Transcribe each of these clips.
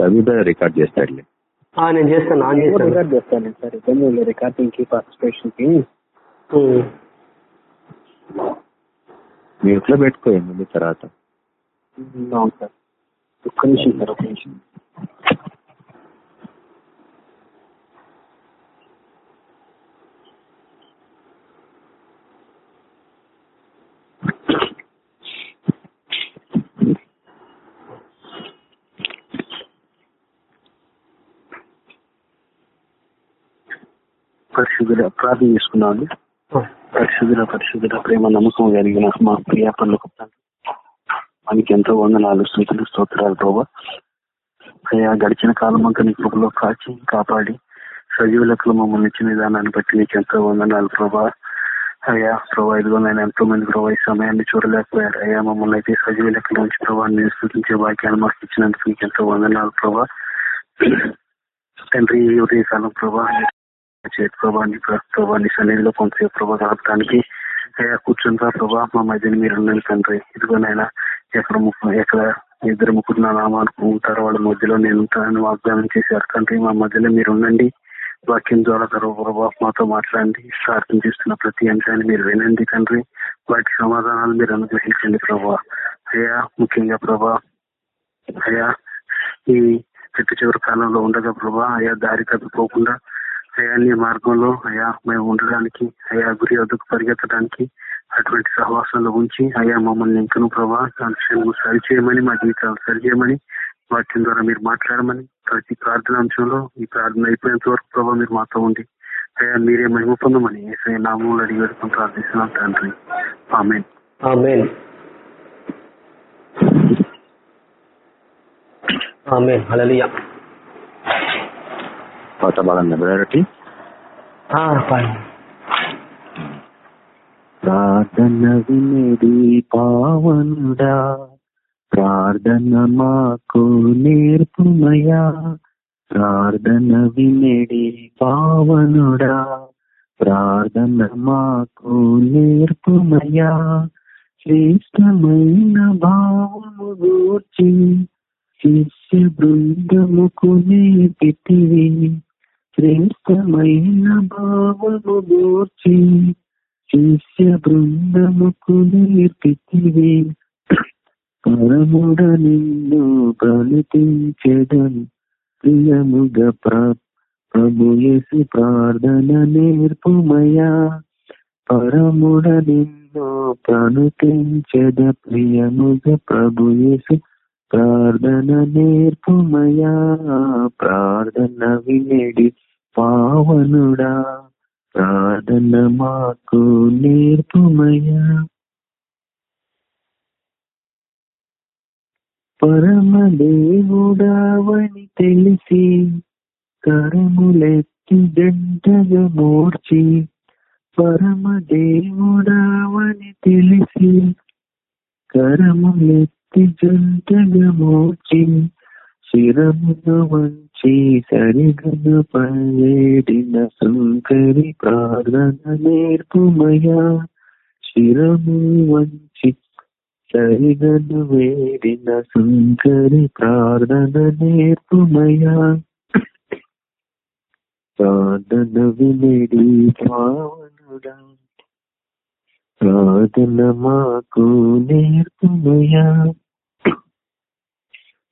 Ravi record చేస్తాడులే. నేను చేస్తాను on చేస్తాను. రికార్డ్ చేస్తాను సార్ ఇబ్బంది రికార్డింగ్కి పార్టిసిపేషన్కి మ్యూట్లో పెట్టుకో ఏముంది తర్వాత. అవును సార్. ఒక్క నిమిషం సార్ ఒక్క నిమిషం. పరిశుద్ధుల ప్రార్థన చేసుకున్నాను. పరిశుద్ధుల పరిశుద్ధుల ప్రేమ నమ్మకం కలిగిన మా ప్రియ పనులకు మనకి ఎంతో వందనాలు స్థుతులు స్తోత్రాలు ప్రభా. అయ్యా గడిచిన కాలం అంతా నీ కృపలో కాచి కాపాడి సజీవులకు మమ్మల్ని ఇచ్చిన విధానాన్ని బట్టి నీకు ఎంతో వందనాలు ప్రభా. అయ్యా ప్రభా ఇదిగో నేను ఎంతో మంది ప్రభా ఈ సమయాన్ని చూడలేకపోయారు అయ్యా మమ్మల్ని అయితే సజీవ లెక్కల నుంచి ప్రభా నేను స్థుతించే వాక్యాన్ని మాకు ఇచ్చినందుకు నీకు ఎంతో వందనాలు ప్రభా. తండ్రి ఉదయ కాలం ప్రభా చేతి ప్రభాని ప్రభాని సన్నిధిలో కొంత ప్రభా గడపడానికి అయ్యా కూర్చుంటా ప్రభా. మా మధ్యని మీరు ఉండండి తండ్రి ఇదిగోనైనా ఎక్కడ ముక్కు ఎక్కడ ఇద్దరు ముగ్గురు నా నామానికి ఉంటారు వాళ్ళ మధ్యలో నేను ఉంటానని వాగ్దానం చేశారు తండ్రి. మా మధ్యలో మీరు ఉండండి వాక్యం ద్వారా ప్రభా మాతో మాట్లాడండి. ప్రార్థన చేస్తున్న ప్రతి అంశాన్ని మీరు వినండి తండ్రి. వాటి సమాధానాలు మీరు అనుగ్రహించండి ప్రభా. అయ్యా ముఖ్యంగా ప్రభా అయ్యా ఈ చెట్టు చివరి కాలంలో ఉండగా ప్రభా అయ్యా దారి తప్పిపోకుండా అయ్యా నీ మార్గంలో అయ్యా మేము ఉండడానికి అయ్యా గురి వద్దకు పరిగెత్తడానికి అటువంటి సహవాసంలో ఉంచి అయ్యా మమ్మల్ని ఇంకను ప్రభా సరి చేయమని మా జీవితాలు సరి చేయమని వాక్యం ద్వారా మీరు మాట్లాడమని ప్రతి ప్రార్థన అంశంలో ఈ ప్రార్థన అయిపోయేంత వరకు ప్రభావం మీరు మాతో ఉండి అయ్యా మీరే మహిమ పొందమని ఏసై నామూలు అడిగి వేడుకుని ప్రార్థిస్తున్నాం తండ్రి. ఆమెన్. ఆమెన్. ఆమెన్. పాత ప్రార్థన వినేది పావనుడా ప్రార్థన మాకు నేర్పుమయా ప్రార్థన వినేడి పావనుడా ప్రార్థన మాకు నేర్పుమయా శ్రేష్టమైన భావము గూర్చి శిష్య బృందముకు నేర్పితివి. శ్రేష్టమైన భావము గూర్చి శిష్య బృందముకు నేర్పితివే పరముడ నిన్ను ప్రనితించదను ప్రియముగా ప్రభుయేసు ప్రార్థన నేర్పుమయా. పరముడ నిన్ను ప్రణుతించద ప్రియముగా ప్రభుయేసు ప్రార్థన నేర్పుమయా. ప్రార్థన వినడి పావనుడా ప్రార్థన మాకు నేర్పుమయ్యా పరమదేవుడావని తెలిసి కరములెత్తి జంటగా మూర్చి. పరమదేవుడావని తెలిసి కరములెత్తి జంటగా మూర్చి. శిరమును చీకరిగను సరిగను సుంకరి ప్రార్థన నేర్పుమయా శిరము వంచి సరిగను వేడిన సుంకరి ప్రార్థన నేర్పుమయా ప్రార్థన వినేడి పావనుడా. ప్రార్థన మాకు నేర్పుమయా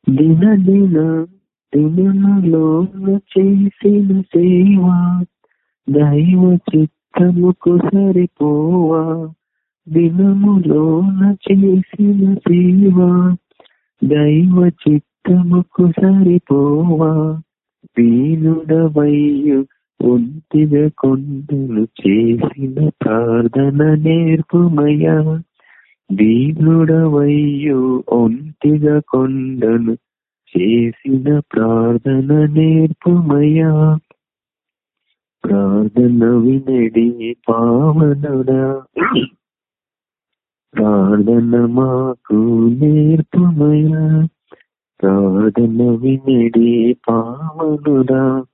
దిన దిన దినములో చేసిన సేవ దైవ చిత్తముకు సరిపోవా. దినములోన చేసిన సేవ దైవ చిత్తముకు సరిపోవా. వీనుడవయ్యు ఒంటిగా కొండలు చేసిన ప్రార్థన నేర్పుమయ్యా. దీనుడవయ్యు ఒంటిగా కొండలు చేసిన ప్రార్థన నేర్పుమయా ప్రార్థన వినడి పావనుడా. ప్రార్థన మాకు నేర్పుమయా ప్రార్థన వినడి పావనుడా.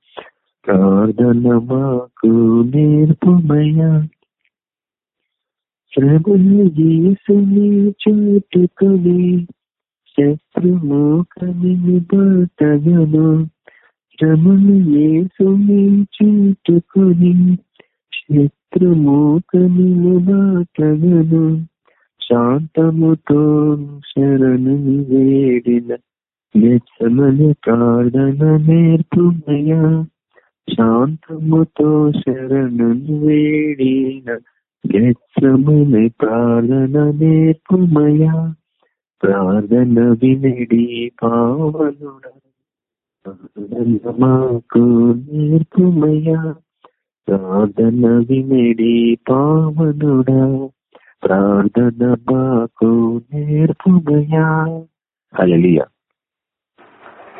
ప్రార్థన మాకు నేర్పుమయా శ్రమలు గీసుని చూటుకొని శత్రుమోకని బతగను శ్రమను ఏసుని చుట్టుకొని శత్రుమోకని బతగను శాంతముతో శరణు వేడిన గెచ్చమని ప్రార్థన నేర్పుమయా. శాంతముతో శరణు వేడిన గెచ్చమని ప్రార్థన నేర్పుమయా. ప్రార్థన వినడి పావనుడా ప్రార్థన మాకు నేర్పుమయ్యా. ప్రార్థన వినడి పావనుడా ప్రార్థన మాకు నేర్పుమయ్యా. హల్లెలూయా.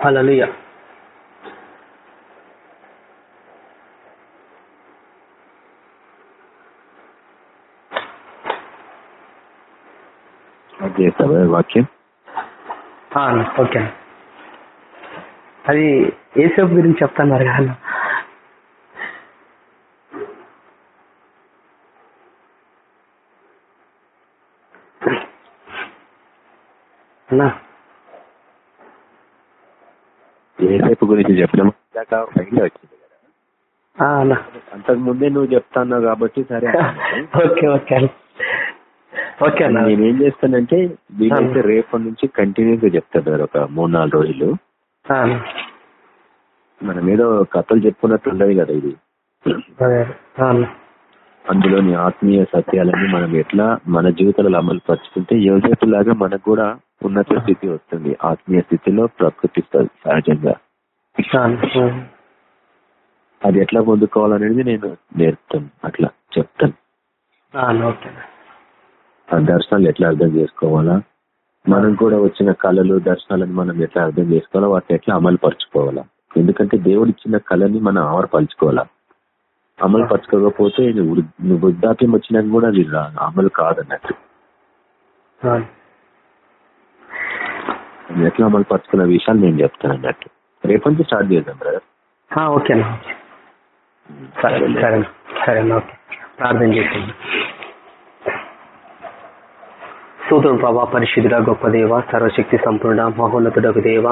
హల్లెలూయా. చేస్తావా వాక్యం ఓకే. అది ఏసేపు గురించి చెప్తున్నారు కదా అన్న. ఏసేపు గురించి వచ్చింది కదా అన్న అంతకు ముందే నువ్వు చెప్తాన్నావు కాబట్టి సరే. ఓకే ఓకే ఓకే నేనేం చేస్తానంటే వీలైతే రేపటి నుంచి కంటిన్యూస్గా చెప్తాను సార్ ఒక మూడు నాలుగు రోజులు. మనం ఏదో కథలు చెప్పుకున్నట్టు ఉండదు కదా ఇది. అందులోని ఆత్మీయ సత్యాలని మనం ఎట్లా మన జీవితంలో అమలు పరుచుకుంటే యోసేపు లాగా మనకు కూడా ఉన్నత స్థితి వస్తుంది. ఆత్మీయ స్థితిలో ప్రకృతిస్తుంది సహజంగా. అది ఎట్లా పొందుకోవాలనేది నేను నేర్పుతాను అట్లా చెప్తాను. ఆ, దర్శనాలు ఎట్లా అర్థం చేసుకోవాలా? మనం కూడా వచ్చిన కళలు దర్శనాలను మనం ఎట్లా అర్థం చేసుకోవాలా? వాటిని ఎట్లా అమలు పరుచుకోవాలా ఎందుకంటే దేవుడు ఇచ్చిన కళని మనం అమలుపరుచుకోవాలా? అమలు పరచుకోకపోతే నువ్వు వృద్ధాప్యం వచ్చినాక కూడా అది అమలు కాదన్నట్టు. ఎట్లా అమలు పరుచుకున్న విషయాలు నేను చెప్తాను అన్నట్టు. రేపు నుంచి స్టార్ట్ చేద్దాం బ్రదర్ ఓకే. సరే సరే సరే ప్రార్థన చేసింది సూతుడు ప్రభా పరిశుద్ధుడ గొప్ప దేవ సర్వశక్తి సంపూర్ణ మహోన్నతుడకు దేవ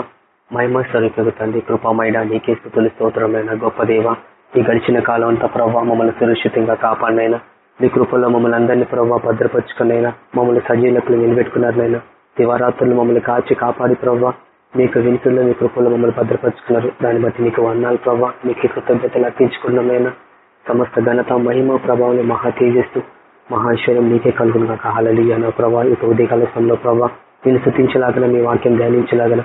మహిమ స్వరూపకు తండ్రి కృపామైన నీకే స్థుతులు స్తోత్రమైన గొప్ప దేవ. ఈ గడిచిన కాలం అంతా ప్రభావ మమ్మల్ని సురక్షితంగా కాపాడినైనా మీ కృపలో మమ్మల్ని అందరినీ ప్రభావ భద్రపరుచుకునైనా మమ్మల్ని సజీలకులు నిలబెట్టుకున్నారనైనా దివారాత్రులు మమ్మల్ని కాచి కాపాడి ప్రభావ మీకు వింతుల్లో మీ కృపలో మమ్మల్ని భద్రపరుచుకున్నారు. దాన్ని బట్టి మీకు వర్ణాలు ప్రభావ మీకు కృతజ్ఞతలు అర్పించుకున్నామైనా సమస్త ఘనత మహిమ ప్రభావం మహా తేజస్సు మహేశ్వరం నీకే కలుగునుగా కాహాలి అన్న ప్రభా ఇక ఉదయకాల సమయంలో ప్రభా నేను శృతించలాగిన మీ వాక్యం ధ్యానించలాగిన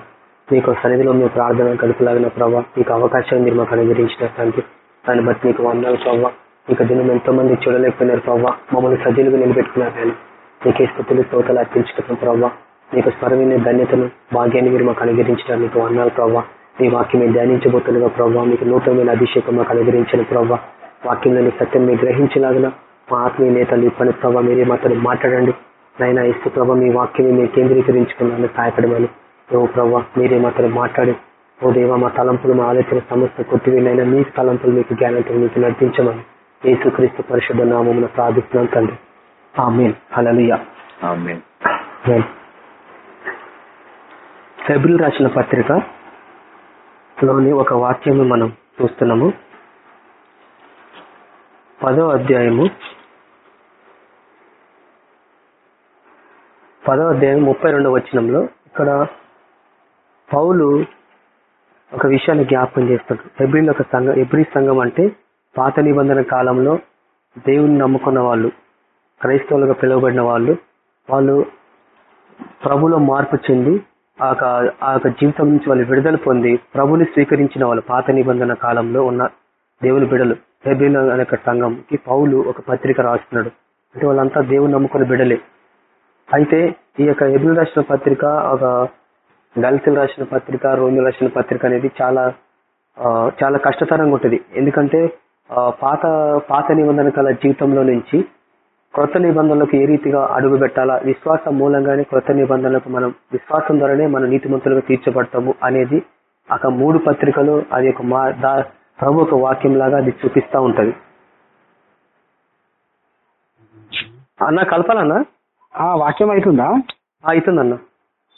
మీకు సన్నిధిలో మీ ప్రార్థన గడపలాగిన ప్రభా మీకు అవకాశాన్ని మీరు మాకు అనుగ్రహించిన తండ్రి. దాన్ని బట్టి మీకు వందలు ప్రభావ ఇక దినం ఎంతో మంది చూడలేకపోయినారు ప్రభావ మమ్మల్ని సజీలుగా నిలబెట్టుకున్నారు నేను నీకే స్థుతులు తోటలు అర్పించుకుంటున్నాం ప్రభావ నీకు స్మరమైన ధన్యతను భాగ్యాన్ని మీరు మాకు అనుగ్రహించడం మీకు వందలు ప్రభావ మీ వాక్యం మేము ధ్యానించబోతుండగా ప్రభావ మీకు నూతనమైన అభిషేకం మాకు అనుగ్రహించిన ప్రభావ వాక్యంలోని సత్యం మీరు గ్రహించలాగిన మా ఆత్మీయ నేతలు ఇప్పని ప్రభావ మీరే మాతో మాట్లాడండి. నైనా ఇస్తు ప్రభావ మీ వాక్యం మీరు కేంద్రీకరించుకున్నాను సహాయపడమని. ఓ ప్రభావ మీరే మాతో మాట్లాడి. ఓ దేవ మా తలంపులు మా ఆలోచన సమస్త కొట్టివేనైనా మీ తలంపులు మీకు జ్ఞానంతో మీకు నడిపించమని. యేసుక్రీస్తు పరిశుద్ధ నామమున ప్రార్థిస్తున్నాం తండ్రి. ఆమెన్. ఆమేన్. ఫిబ్రిల్ రాసిన పత్రిక లోని ఒక వాక్యం మనం చూస్తున్నాము. పదో అధ్యాయము పదవ అధ్యాయం ముప్పై రెండవ వచనంలో ఇక్కడ పౌలు ఒక విషయాన్ని జ్ఞాపకం చేస్తాడు. ఎబ్రిల్ ఒక సంఘం ఎబ్రి సంఘం అంటే పాత నిబంధన కాలంలో దేవుని నమ్ముకున్న వాళ్ళు క్రైస్తవులుగా పిలువబడిన వాళ్ళు వాళ్ళు ప్రభులో మార్పు చెంది ఆ యొక్క ఆ యొక్క జీవితం నుంచి వాళ్ళు విడుదల పొంది ప్రభుని స్వీకరించిన వాళ్ళు పాత నిబంధన కాలంలో ఉన్న దేవుని బిడలు హెబ్రిల్ అనే సంఘంకి పౌలు ఒక పత్రిక రాస్తున్నాడు. అంటే వాళ్ళంతా దేవుని నమ్ముకున్న బిడలే. అయితే ఈ యొక్క ఎబుల్ రాసిన పత్రిక ఒక దళితులు రాసిన పత్రిక రోమిల్ రాసిన పత్రిక అనేది చాలా చాలా కష్టతరంగా ఉంటుంది. ఎందుకంటే పాత పాత నిబంధన కల జీవితంలో నుంచి క్రొత్త నిబంధనలకు ఏ రీతిగా అడుగు పెట్టాలా విశ్వాసం మూలంగానే క్రొత్త నిబంధనలకు మనం విశ్వాసం ద్వారానే మనం నీతిమంతులుగా తీర్చబడతాము అనేది ఒక మూడు పత్రికలు అది ఒక మా దా ప్రభు ఒక వాక్యం లాగా అది చూపిస్తా ఉంటది. అన్న కలపాలన్నా? వాక్యం అవుతుందా అవుతుందన్న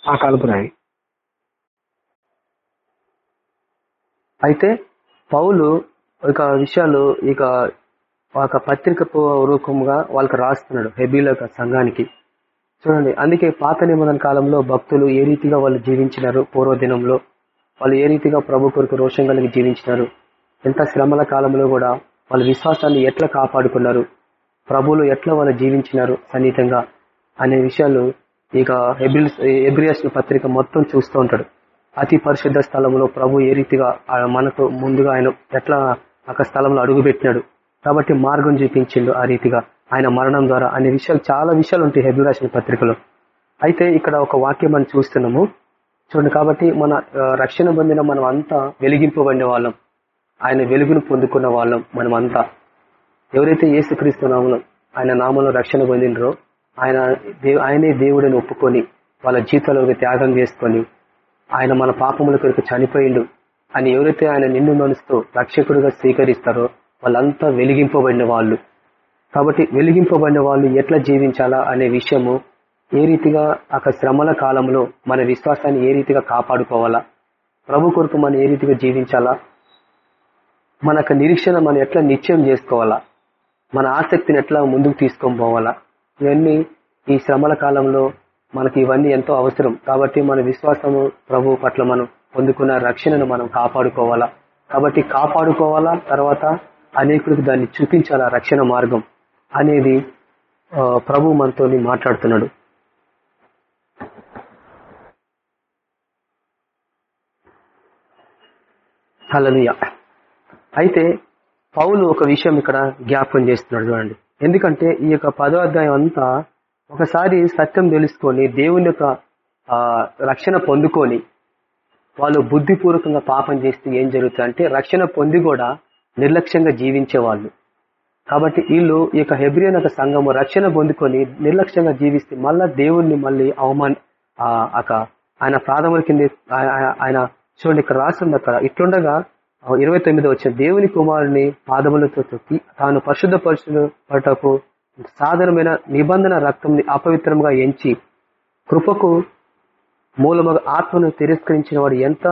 ఆ కాలపు రాయి. అయితే పౌలు ఇక విషయాలు ఇక ఒక పత్రిక రూపంగా వాళ్ళకి రాస్తున్నాడు హెబీల సంఘానికి. చూడండి అందుకే పాత నిబంధన కాలంలో భక్తులు ఏ రీతిగా వాళ్ళు జీవించినారు పూర్వదినంలో వాళ్ళు ఏ రీతిగా ప్రభు కొరకు రోషం కలిగి జీవించినారు? ఎంత శ్రమల కాలంలో కూడా వాళ్ళ విశ్వాసాన్ని ఎట్లా కాపాడుకున్నారు? ప్రభువులు ఎట్లా వాళ్ళు జీవించినారు సన్నిహితంగా? అనే విషయాలు ఇక ఎబ్రిల్స్ ఎబ్రియాస్ పత్రిక మొత్తం చూస్తూ ఉంటాడు. అతి పరిశుద్ధ స్థలంలో ప్రభు ఏ రీతిగా మనకు ముందుగా ఆయన ఎట్లా ఒక స్థలంలో అడుగుపెట్టినాడు. కాబట్టి మార్గం చూపించిండు ఆ రీతిగా ఆయన మరణం ద్వారా అనే విషయాలు చాలా విషయాలు ఉంటాయి హెబ్రి రాసిన పత్రికలో. అయితే ఇక్కడ ఒక వాక్యం మనం చూస్తున్నాము. చూడండి కాబట్టి మన రక్షణ పొందిన మనం అంతా వెలిగింపబడిన వాళ్ళం. ఆయన వెలుగును పొందుకున్న వాళ్ళం మనం అంతా ఎవరైతే ఏసుక్రీస్తు నామలో ఆయన నామంలో రక్షణ పొందినరో ఆయన ఆయనే దేవుడిని ఒప్పుకొని వాళ్ళ జీవితంలో త్యాగం చేసుకొని ఆయన మన పాపముల కొరకు చనిపోయిండు. అని ఎవరైతే ఆయన నిండు మనసుతో రక్షకుడిగా స్వీకరిస్తారో వాళ్ళంతా వెలిగింపబడిన వాళ్ళు. కాబట్టి వెలిగింపబడిన వాళ్ళు ఎట్లా జీవించాలా అనే విషయము ఏ రీతిగా ఒక శ్రమల కాలంలో మన విశ్వాసాన్ని ఏ రీతిగా కాపాడుకోవాలా? ప్రభు కొరకు మనం ఏ రీతిగా జీవించాలా? మన నిరీక్షణ మనం ఎట్లా నిశ్చయం చేసుకోవాలా? మన ఆసక్తిని ఎట్లా ముందుకు తీసుకొని పోవాలా? ఇవన్నీ ఈ శ్రమల కాలంలో మనకి ఇవన్నీ ఎంతో అవసరం. కాబట్టి మన విశ్వాసము ప్రభు పట్ల మనం పొందుకున్న రక్షణను మనం కాపాడుకోవాలా? కాబట్టి కాపాడుకోవాలా? తర్వాత అనేకుడికి దాన్ని చూపించాలా రక్షణ మార్గం అనేది ప్రభు మనతో మాట్లాడుతున్నాడు. హల్లెలూయా. అయితే పౌలు ఒక విషయం ఇక్కడ జ్ఞాపకం చేస్తున్నాడు చూడండి. ఎందుకంటే ఈ యొక్క పదో అధ్యాయం అంతా ఒకసారి సత్యం తెలుసుకొని దేవుని యొక్క ఆ, రక్షణ పొందుకొని వాళ్ళు బుద్ధిపూర్వకంగా పాపం చేస్తే ఏం జరుగుతుంది అంటే రక్షణ పొంది కూడా నిర్లక్ష్యంగా జీవించే వాళ్ళు కాబట్టి వీళ్ళు ఈ యొక్క హెబ్రియన్ యొక్క సంఘము రక్షణ పొందుకొని నిర్లక్ష్యంగా జీవిస్తే మళ్ళా దేవుణ్ణి మళ్ళీ అవమాన ఆ, ఒక ఆయన ప్రాథమిక కింద ఆయన- ఆయన- ఆయన చూడండి ఇక్కడ రాసింది అక్కడ. ఇట్లుండగా ఇరవై తొమ్మిది వచ్చిన దేవుని కుమారుని పాదములతో తొక్కి తాను పరిశుద్ధ పరచుటకు సాధారణమైన నిబంధన రక్తంని అపవిత్రంగా ఎంచి కృపకు మూలముగా ఆత్మను తిరస్కరించిన వాడు ఎంత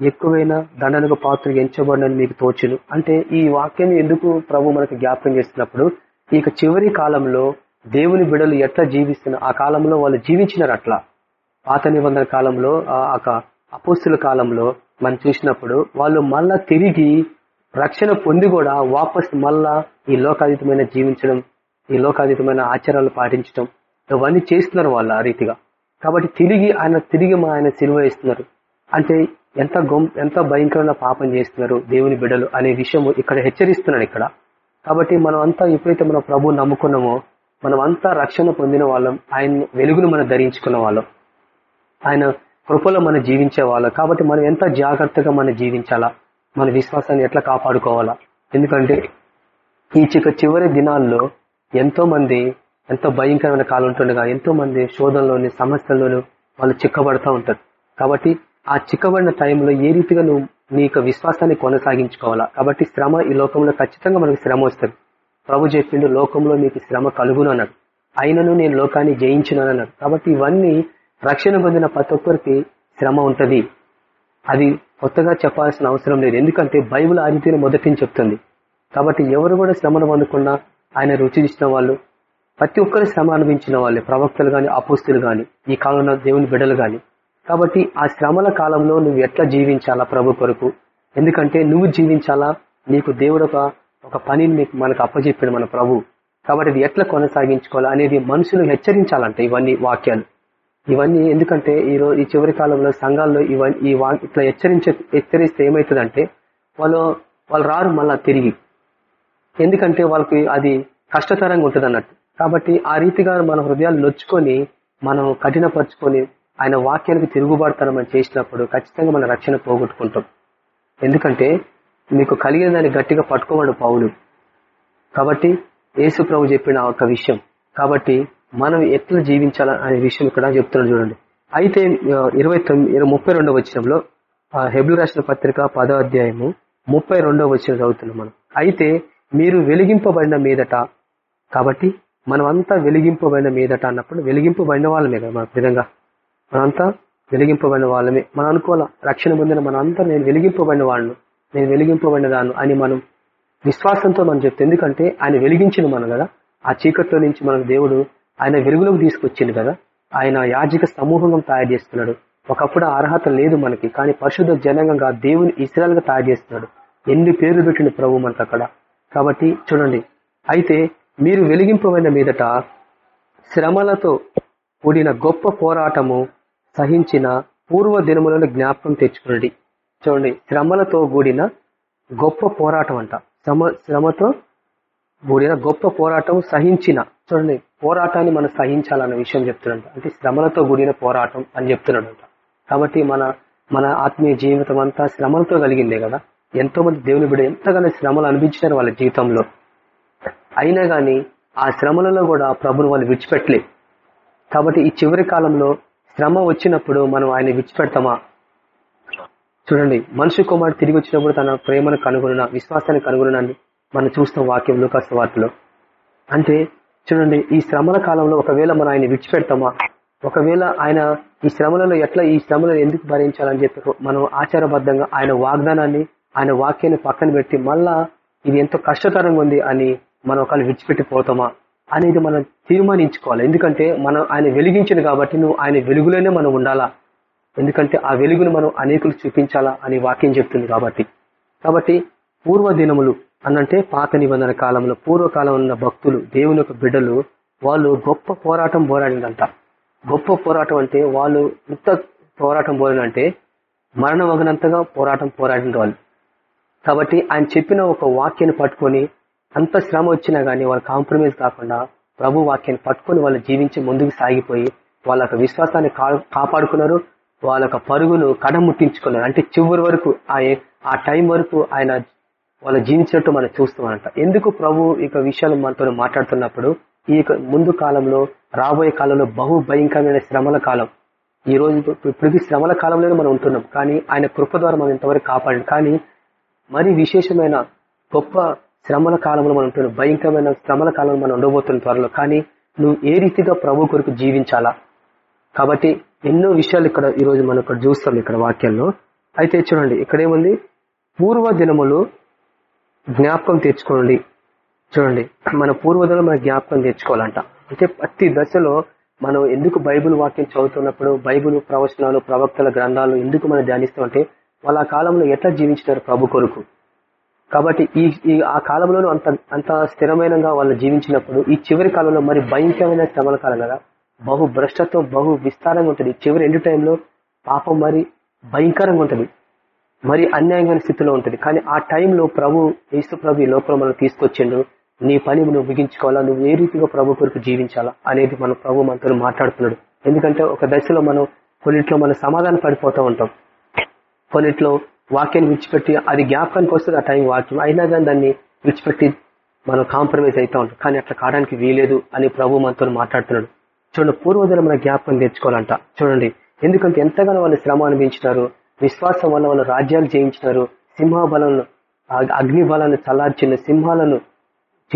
ఎక్కువైన దండనకు పాత్ర ఎంచబడినని మీకు తోచును. అంటే ఈ వాక్యాన్ని ఎందుకు ప్రభు మనకు జ్ఞాపకం చేస్తున్నప్పుడు ఇక చివరి కాలంలో దేవుని బిడలు ఎట్లా జీవిస్తున్న ఆ కాలంలో వాళ్ళు జీవించినారు అట్లా పాత నిబంధన కాలంలో ఆ అపోస్తుల కాలంలో మనం చూసినప్పుడు వాళ్ళు మళ్ళా తిరిగి రక్షణ పొంది కూడా వాపస్ మళ్ళా ఈ లోకాతీతమైన జీవించడం ఈ లోకాతీతమైన ఆచారాలు పాటించడం ఇవన్నీ చేస్తున్నారు వాళ్ళు ఆ రీతిగా. కాబట్టి తిరిగి ఆయన తిరిగి మా ఆయన సిలువ ఇస్తున్నారు అంటే ఎంత గొం ఎంత భయంకరమైన పాపం చేస్తున్నారు దేవుని బిడ్డలు అనే విషయం ఇక్కడ హెచ్చరిస్తున్నాడు ఇక్కడ. కాబట్టి మనం అంతా ఎప్పుడైతే మన ప్రభు నమ్ముకున్నామో మనం అంతా రక్షణ పొందిన వాళ్ళం ఆయన వెలుగును మనం ధరించుకున్న వాళ్ళం. ఆయన కృపలో మనం జీవించే వాళ్ళం కాబట్టి మనం ఎంత జాగ్రత్తగా మనం జీవించాలా? మన విశ్వాసాన్ని ఎట్లా కాపాడుకోవాలా? ఎందుకంటే ఈ చిక చివరి దినాల్లో ఎంతో మంది ఎంతో భయంకరమైన కాలం ఉంటుండగా ఎంతో మంది శోధనలోని సమస్యల్లోనూ వాళ్ళు చిక్కబడుతూ ఉంటారు. కాబట్టి ఆ చిక్కబడిన టైంలో ఏ రీతిగా నువ్వు నీ యొక్క విశ్వాసాన్ని కొనసాగించుకోవాలా? కాబట్టి శ్రమ ఈ లోకంలో ఖచ్చితంగా మనకు శ్రమ వస్తుంది. ప్రభు చెప్పిండు లోకంలో మీకు శ్రమ కలుగును అన్నాడు అయినను నేను లోకాన్ని జయించున్నాను అన్నాడు కాబట్టి ఇవన్నీ రక్షణ పొందిన ప్రతి ఒక్కరికి శ్రమ ఉంటుంది. అది కొత్తగా చెప్పాల్సిన అవసరం లేదు. ఎందుకంటే బైబిల్ ఆ మొదటిని మొదటి చెప్తుంది. కాబట్టి ఎవరు కూడా శ్రమను పొందకుండా ఆయన రుచి ఇచ్చిన వాళ్ళు ప్రతి ఒక్కరు శ్రమ అనుభవించిన వాళ్ళే. ప్రవక్తలు కానీ అపోస్తులు కానీ ఈ కాలంలో దేవుని బిడ్డలు కానీ కాబట్టి ఆ శ్రమల కాలంలో నువ్వు ఎట్లా జీవించాలా ప్రభు కొరకు? ఎందుకంటే నువ్వు జీవించాలా? నీకు దేవుడు ఒక ఒక పనిని నీకు మనకు అప్పచెప్పాడు మన ప్రభు. కాబట్టి ఇది ఎట్లా కొనసాగించుకోవాలా అనేది మనుషులు హెచ్చరించాలంట ఇవన్నీ వాక్యాలు. ఇవన్నీ ఎందుకంటే ఈ రోజు ఈ చివరి కాలంలో సంఘాల్లో ఇవన్నీ ఈ వా ఇట్లా హెచ్చరించే హెచ్చరిస్తే ఏమవుతుందంటే వాళ్ళు వాళ్ళు రారు మళ్ళా తిరిగి. ఎందుకంటే వాళ్ళకి అది కష్టతరంగా ఉంటుంది అన్నట్టు కాబట్టి ఆ రీతిగా మన హృదయాలు నొచ్చుకొని మనం కఠినపరుచుకొని ఆయన వాక్యానికి తిరుగుబాటుతనం మనం చేసినప్పుడు ఖచ్చితంగా మన రక్షణ పోగొట్టుకుంటాం. ఎందుకంటే మీకు కలిగిన దాన్ని గట్టిగా పట్టుకోమని పౌలు. కాబట్టి యేసు ప్రభు చెప్పిన ఒక విషయం. కాబట్టి మనం ఎట్లా జీవించాలా అనే విషయం ఇక్కడ చెప్తున్నాడు చూడండి. అయితే ఇరవై తొమ్మిది ముప్పై రెండవ వచనంలో ఆ, హెబ్లు రాసిన పత్రిక పదో అధ్యాయము ముప్పై రెండవ వచనం చదువుతున్నాం మనం. అయితే మీరు వెలిగింపబడిన మీదట కాబట్టి మనమంతా వెలిగింపబడిన మీదట అన్నప్పుడు వెలిగింపబడిన వాళ్ళమే కదా మన విధంగా మనంతా వెలిగింపబడిన వాళ్ళమే. మనం అనుకోవాలా రక్షణ పొందిన మనంతా నేను వెలిగింపబడిన వాళ్ళను నేను వెలిగింపబడిన దాన్ని అని మనం విశ్వాసంతో మనం చెప్తే. ఎందుకంటే ఆయన వెలిగించిన మనం కదా. ఆ చీకట్లో నుంచి మనకు దేవుడు ఆయన వెలుగులోకి తీసుకొచ్చింది కదా. ఆయన యాజక సమూహంగా తయారు చేస్తున్నాడు. ఒకప్పుడు అర్హత లేదు మనకి కానీ పరిశుద్ధ జనంగా దేవుని ఇస్రాయల్గా తయారు చేస్తున్నాడు. ఎన్ని పేర్లు పెట్టిండు ప్రభు మనకు అక్కడ. కాబట్టి చూడండి. అయితే మీరు వెలిగింపబడిన మీదట శ్రమలతో కూడిన గొప్ప పోరాటము సహించిన పూర్వ దినములను జ్ఞాపకం తెచ్చుకున్నది చూడండి. శ్రమలతో కూడిన గొప్ప పోరాటం అంట. శ్రమ శ్రమతో కూడిన గొప్ప పోరాటం సహించిన చూడండి. పోరాటాన్ని మనం సహించాలన్న విషయం చెప్తున్నాడు అంటే శ్రమలతో కూడిన పోరాటం అని చెప్తున్నాడు కాబట్టి మన మన ఆత్మీయ జీవితం అంతా శ్రమలతో కలిగిందే కదా. ఎంతో మంది దేవుని బిడ్డ ఎంతగానో శ్రమలు అనిపించినారు వాళ్ళ జీవితంలో. అయినా గాని ఆ శ్రమలలో కూడా ప్రభును వాళ్ళు విడిచిపెట్టలే కాబట్టి ఈ చివరి కాలంలో శ్రమ వచ్చినప్పుడు మనం ఆయన విడిచిపెడతామా? చూడండి మనుషు కుమారుడు తిరిగి వచ్చినప్పుడు తన ప్రేమను కనుగొన విశ్వాసాన్ని కనుగొనని మనం చూస్తాం వాక్యం లోకాసు వార్తలో. అంటే చూడండి ఈ శ్రమల కాలంలో ఒకవేళ మనం ఆయన విడిచిపెడతామా? ఒకవేళ ఆయన ఈ శ్రమలలో ఎట్లా ఈ శ్రమలను ఎందుకు భరించాలని చెప్పి మనం ఆచారబద్ధంగా ఆయన వాగ్దానాన్ని ఆయన వాక్యాన్ని పక్కన పెట్టి మళ్ళా ఇది ఎంతో కష్టతరంగా ఉంది అని మనం ఒకళ్ళు విడిచిపెట్టి పోతామా అనేది మనం తీర్మానించుకోవాలి. ఎందుకంటే మనం ఆయన వెలిగించింది కాబట్టి నువ్వు ఆయన వెలుగులోనే మనం ఉండాలా? ఎందుకంటే ఆ వెలుగును మనం అనేకులు చూపించాలా అని వాక్యం చెప్తుంది కాబట్టి. కాబట్టి పూర్వ దినములు అనంటే పాత నిబంధన కాలంలో పూర్వకాలం ఉన్న భక్తులు దేవుని యొక్క బిడ్డలు వాళ్ళు గొప్ప పోరాటం పోరాడిందంట గొప్ప పోరాటం అంటే వాళ్ళు ఇంత పోరాటం పోరాడంటే మరణం అగినంతగా పోరాటం పోరాడిన వాళ్ళు. కాబట్టి ఆయన చెప్పిన ఒక వాక్యాన్ని పట్టుకొని అంత శ్రమ వచ్చినా గానీ వాళ్ళు కాంప్రమైజ్ కాకుండా ప్రభు వాక్యాన్ని పట్టుకొని వాళ్ళు జీవించి ముందుకు సాగిపోయి వాళ్ళ విశ్వాసాన్ని కాపాడుకున్నారు. వాళ్ళ పరుగును కడముట్టించుకున్నారు. అంటే చివరి వరకు ఆ టైం వరకు ఆయన వాళ్ళు జీవించినట్టు మనం చూస్తామంట ఎందుకు ప్రభు ఇక విషయాలు మనతో మాట్లాడుతున్నప్పుడు ఈ ముందు కాలంలో రాబోయే కాలంలో బహు భయంకరమైన శ్రమల కాలం. ఈ రోజు ఇప్పుడు శ్రమల కాలంలోనే మనం ఉంటున్నాం. కానీ ఆయన కృప ద్వారా మనం ఇంతవరకు కాపాడండి కానీ మరి విశేషమైన గొప్ప శ్రమల కాలంలో మనం ఉంటున్నాం. భయంకరమైన శ్రమల కాలంలో మనం ఉండబోతున్న త్వరలో. కానీ నువ్వు ఏ రీతిగా ప్రభు కొరకు జీవించాలా? కాబట్టి ఎన్నో విషయాలు ఇక్కడ ఈరోజు మనం ఇక్కడ చూస్తాం ఇక్కడ వాక్యాల్లో అయితే చూడండి ఇక్కడేముంది? పూర్వ దినములు జ్ఞాపకం తెచ్చుకోండి. చూడండి మన పూర్వదినం మన జ్ఞాపకం తెచ్చుకోవాలంట. అంటే ప్రతి దశలో మనం ఎందుకు బైబుల్ వాక్యం చదువుతున్నప్పుడు బైబుల్ ప్రవచనాలు ప్రవక్తల గ్రంథాలు ఎందుకు మనం ధ్యానిస్తామంటే వాళ్ళ కాలంలో ఎట్లా జీవించినారు ప్రభు కొరకు? కాబట్టి ఈ ఆ కాలంలోనూ అంత అంత స్థిరమైనగా వాళ్ళు జీవించినప్పుడు ఈ చివరి కాలంలో మరి భయంకరమైన శ్రమల కాలం కదా? బహు భ్రష్టత్వం బహు విస్తారంగా ఉంటుంది. చివరి ఎండు టైంలో పాపం మరి భయంకరంగా ఉంటుంది. మరి అన్యాయమైన స్థితిలో ఉంటుంది. కానీ ఆ టైంలో ప్రభు యేసు ప్రభు ఈ లోపల మనం తీసుకొచ్చిండు. నీ పని నువ్వు ముగించుకోవాలా? నువ్వు ఏ రీతిగా ప్రభు కొరకు జీవించాలా? అనేది మన ప్రభు మనతో మాట్లాడుతున్నాడు. ఎందుకంటే ఒక దశలో మనం కొన్నిట్లో మనం సమాధానం పడిపోతూ ఉంటాం. కొన్నిట్లో వాక్యాన్ని విడిచిపెట్టి అది జ్ఞాపకానికి వస్తుంది ఆ టైం వాక్యం. అయినా కానీ దాన్ని విడిచిపెట్టి మనం కాంప్రమైజ్ అవుతా ఉంటాం. కానీ అట్లా కావడానికి వీలేదు అని ప్రభు మనతో మాట్లాడుతున్నాడు. చూడండి పూర్వదిన మన జ్ఞాపకం తెచ్చుకోవాలంట చూడండి ఎందుకంటే ఎంతగానో వాళ్ళు శ్రమ అనిపించినారు విశ్వాసం వల్ల వాళ్ళు రాజ్యాలు జయించినారు. సింహబలను అగ్ని బలాన్ని చల్లార్చిన సింహాలను